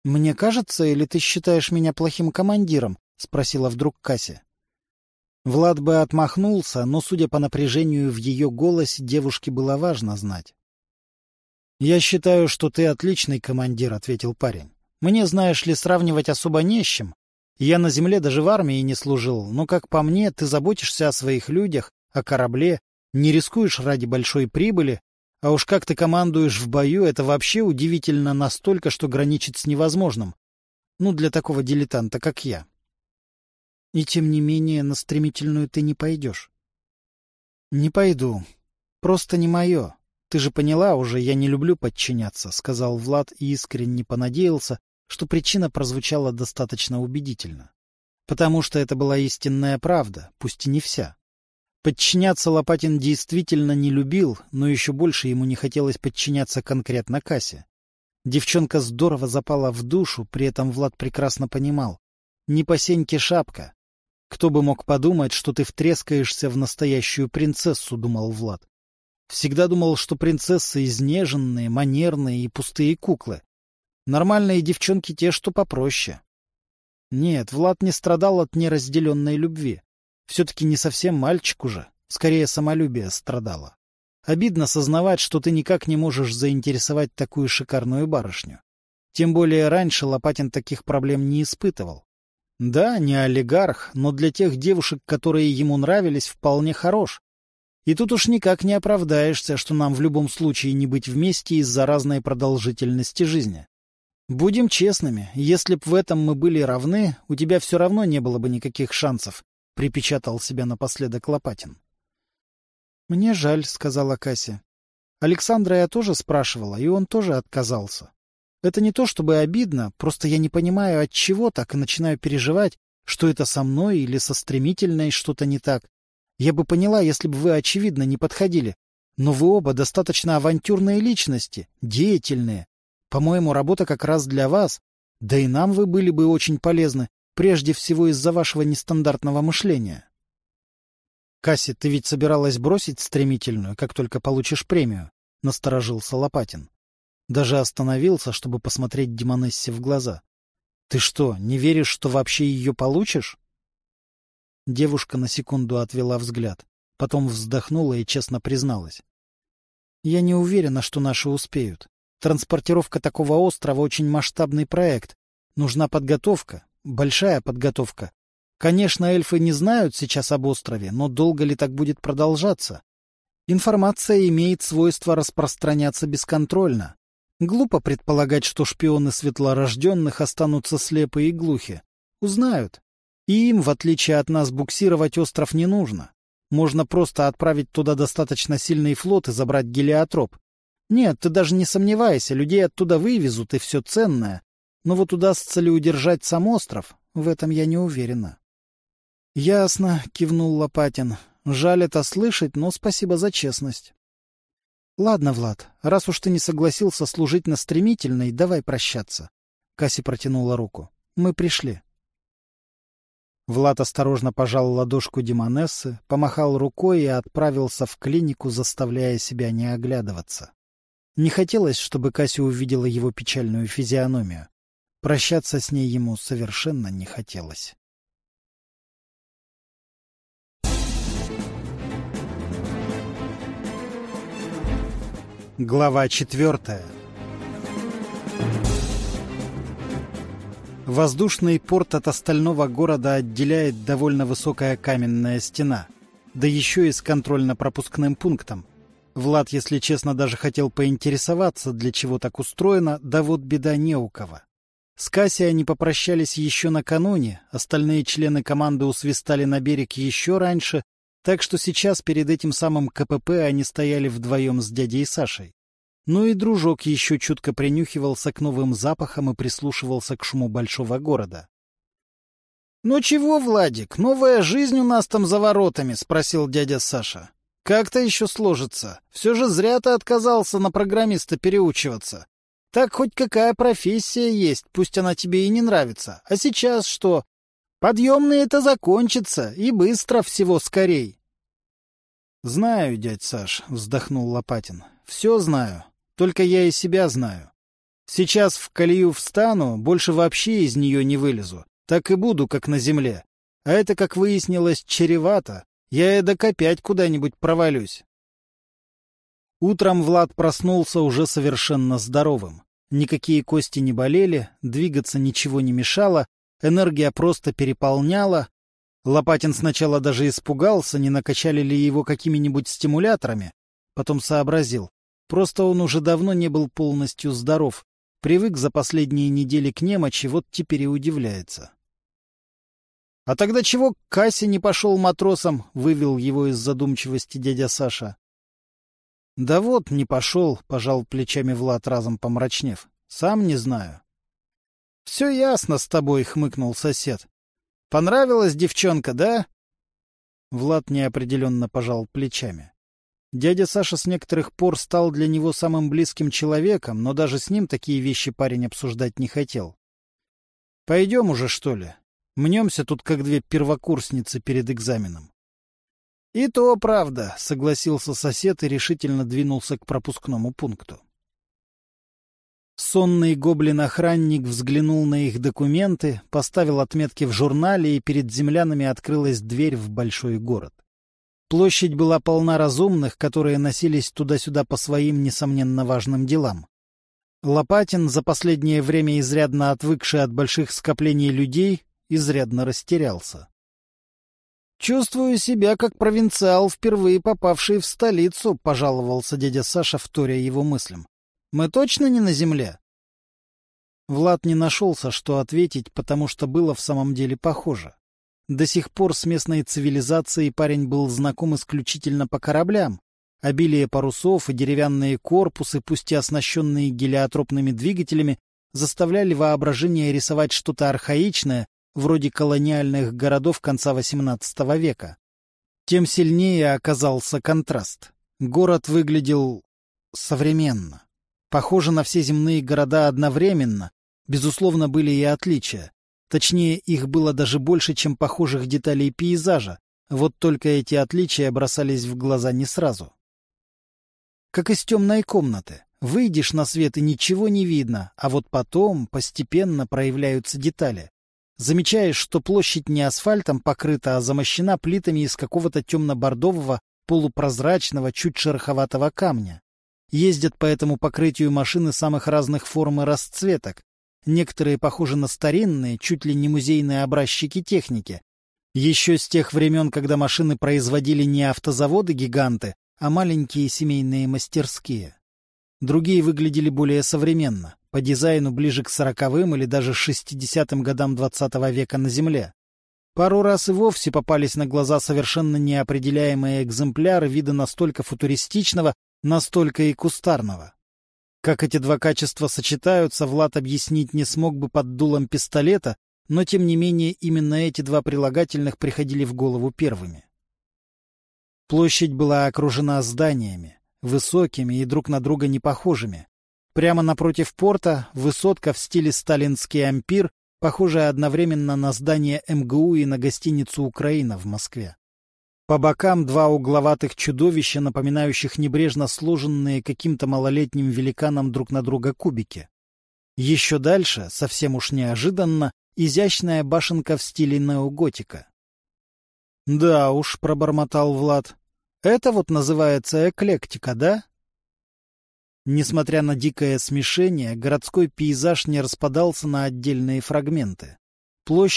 «Мне кажется, или ты считаешь меня плохим командиром?» — спросила вдруг Кася. Влад бы отмахнулся, но, судя по напряжению в ее голосе, девушке было важно знать. «Я считаю, что ты отличный командир», — ответил парень. «Мне, знаешь ли, сравнивать особо не с чем. Я на земле даже в армии не служил, но, как по мне, ты заботишься о своих людях, о корабле, не рискуешь ради большой прибыли, а уж как ты командуешь в бою, это вообще удивительно настолько, что граничит с невозможным. Ну, для такого дилетанта, как я. И тем не менее на стремительную ты не пойдешь. Не пойду. Просто не мое. Ты же поняла уже, я не люблю подчиняться, — сказал Влад и искренне понадеялся, что причина прозвучала достаточно убедительно. Потому что это была истинная правда, пусть и не вся. Подчиняться Лопатин действительно не любил, но еще больше ему не хотелось подчиняться конкретно Кассе. Девчонка здорово запала в душу, при этом Влад прекрасно понимал. Не по сеньке шапка. Кто бы мог подумать, что ты втрескаешься в настоящую принцессу, думал Влад. Всегда думал, что принцессы изнеженные, манерные и пустые куклы. Нормальные девчонки те, что попроще. Нет, Влад не страдал от неразделенной любви. Все-таки не совсем мальчик уже, скорее самолюбие страдало. Обидно сознавать, что ты никак не можешь заинтересовать такую шикарную барышню. Тем более раньше Лопатин таких проблем не испытывал. Да, не олигарх, но для тех девушек, которые ему нравились, вполне хорош. И тут уж никак не оправдаешься, что нам в любом случае не быть вместе из-за разной продолжительности жизни. Будем честными, если б в этом мы были равны, у тебя все равно не было бы никаких шансов, — припечатал себя напоследок Лопатин. — Мне жаль, — сказала Кася. Александра я тоже спрашивала, и он тоже отказался. Это не то чтобы обидно, просто я не понимаю, от чего так, и начинаю переживать, что это со мной или со стремительной что-то не так. Я бы поняла, если бы вы, очевидно, не подходили. Но вы оба достаточно авантюрные личности, деятельные. По-моему, работа как раз для вас. Да и нам вы были бы очень полезны. Прежде всего из-за вашего нестандартного мышления. Касси, ты ведь собиралась бросить стремительную, как только получишь премию, — насторожился Лопатин. Даже остановился, чтобы посмотреть Демонессе в глаза. Ты что, не веришь, что вообще ее получишь? Девушка на секунду отвела взгляд, потом вздохнула и честно призналась. Я не уверена, что наши успеют. Транспортировка такого острова очень масштабный проект. Нужна подготовка, большая подготовка. Конечно, эльфы не знают сейчас об острове, но долго ли так будет продолжаться? Информация имеет свойство распространяться бесконтрольно. Глупо предполагать, что шпионы светлорожденных останутся слепы и глухи. Узнают. И им, в отличие от нас, буксировать остров не нужно. Можно просто отправить туда достаточно сильный флот и забрать гелиотроп. Нет, ты даже не сомневайся, людей оттуда вывезут, и все ценное. Но вот удастся ли удержать сам остров, в этом я не уверена. — Ясно, — кивнул Лопатин. — Жаль это слышать, но спасибо за честность. — Ладно, Влад, раз уж ты не согласился служить на стремительной, давай прощаться. Касси протянула руку. — Мы пришли. Влад осторожно пожал ладошку Демонессы, помахал рукой и отправился в клинику, заставляя себя не оглядываться. Не хотелось, чтобы Касси увидела его печальную физиономию. Прощаться с ней ему совершенно не хотелось. Глава четвертая Воздушный порт от остального города отделяет довольно высокая каменная стена, да еще и с контрольно-пропускным пунктом. Влад, если честно, даже хотел поинтересоваться, для чего так устроено, да вот беда не у кого. С Касси они попрощались еще накануне, остальные члены команды усвистали на берег еще раньше, так что сейчас перед этим самым КПП они стояли вдвоем с дядей Сашей. Ну и дружок еще чутко принюхивался к новым запахам и прислушивался к шуму большого города. — Ну чего, Владик, новая жизнь у нас там за воротами? — спросил дядя Саша. — Как-то еще сложится. Все же зря ты отказался на программиста переучиваться. Так хоть какая профессия есть, пусть она тебе и не нравится. А сейчас что? Подъемный это закончится, и быстро всего скорей. — Знаю, дядь Саш, — вздохнул Лопатин. — Все знаю. Только я и себя знаю. Сейчас в колею встану, больше вообще из нее не вылезу. Так и буду, как на земле. А это, как выяснилось, чревато. Я эдак опять куда-нибудь провалюсь. Утром Влад проснулся уже совершенно здоровым. Никакие кости не болели, двигаться ничего не мешало, энергия просто переполняла. Лопатин сначала даже испугался, не накачали ли его какими-нибудь стимуляторами. Потом сообразил. Просто он уже давно не был полностью здоров, привык за последние недели к немочи, вот теперь и удивляется. — А тогда чего к кассе не пошел матросом? — вывел его из задумчивости дядя Саша. — Да вот, не пошел, — пожал плечами Влад, разом помрачнев. — Сам не знаю. — Все ясно с тобой, — хмыкнул сосед. — Понравилась девчонка, да? Влад неопределенно пожал плечами. Дядя Саша с некоторых пор стал для него самым близким человеком, но даже с ним такие вещи парень обсуждать не хотел. — Пойдем уже, что ли? Мнемся тут, как две первокурсницы перед экзаменом. — И то правда, — согласился сосед и решительно двинулся к пропускному пункту. Сонный гоблин-охранник взглянул на их документы, поставил отметки в журнале, и перед землянами открылась дверь в большой город. Площадь была полна разумных, которые носились туда-сюда по своим, несомненно, важным делам. Лопатин, за последнее время изрядно отвыкший от больших скоплений людей, изрядно растерялся. «Чувствую себя как провинциал, впервые попавший в столицу», — пожаловался дядя Саша, вторя его мыслям. «Мы точно не на земле?» Влад не нашелся, что ответить, потому что было в самом деле похоже. До сих пор с местной цивилизацией парень был знаком исключительно по кораблям. Обилие парусов и деревянные корпусы, пусть и оснащенные гелиотропными двигателями, заставляли воображение рисовать что-то архаичное, вроде колониальных городов конца XVIII века. Тем сильнее оказался контраст. Город выглядел современно. Похоже на все земные города одновременно. Безусловно, были и отличия. Точнее, их было даже больше, чем похожих деталей пейзажа, вот только эти отличия бросались в глаза не сразу. Как из темной комнаты. Выйдешь на свет и ничего не видно, а вот потом постепенно проявляются детали. Замечаешь, что площадь не асфальтом покрыта, а замощена плитами из какого-то темно-бордового, полупрозрачного, чуть шероховатого камня. Ездят по этому покрытию машины самых разных форм и расцветок, Некоторые похожи на старинные, чуть ли не музейные образчики техники. Еще с тех времен, когда машины производили не автозаводы-гиганты, а маленькие семейные мастерские. Другие выглядели более современно, по дизайну ближе к сороковым или даже шестидесятым годам двадцатого века на Земле. Пару раз и вовсе попались на глаза совершенно неопределяемые экземпляры вида настолько футуристичного, настолько и кустарного. Как эти два качества сочетаются, Влад объяснить не смог бы под дулом пистолета, но тем не менее именно эти два прилагательных приходили в голову первыми. Площадь была окружена зданиями, высокими и друг на друга не похожими. Прямо напротив порта высотка в стиле сталинский ампир, похожая одновременно на здание МГУ и на гостиницу «Украина» в Москве. По бокам два угловатых чудовища, напоминающих небрежно сложенные каким-то малолетним великаном друг на друга кубики. Еще дальше, совсем уж неожиданно, изящная башенка в стиле неоготика. — Да уж, — пробормотал Влад, — это вот называется эклектика, да? Несмотря на дикое смешение, городской пейзаж не распадался на отдельные фрагменты. Площадь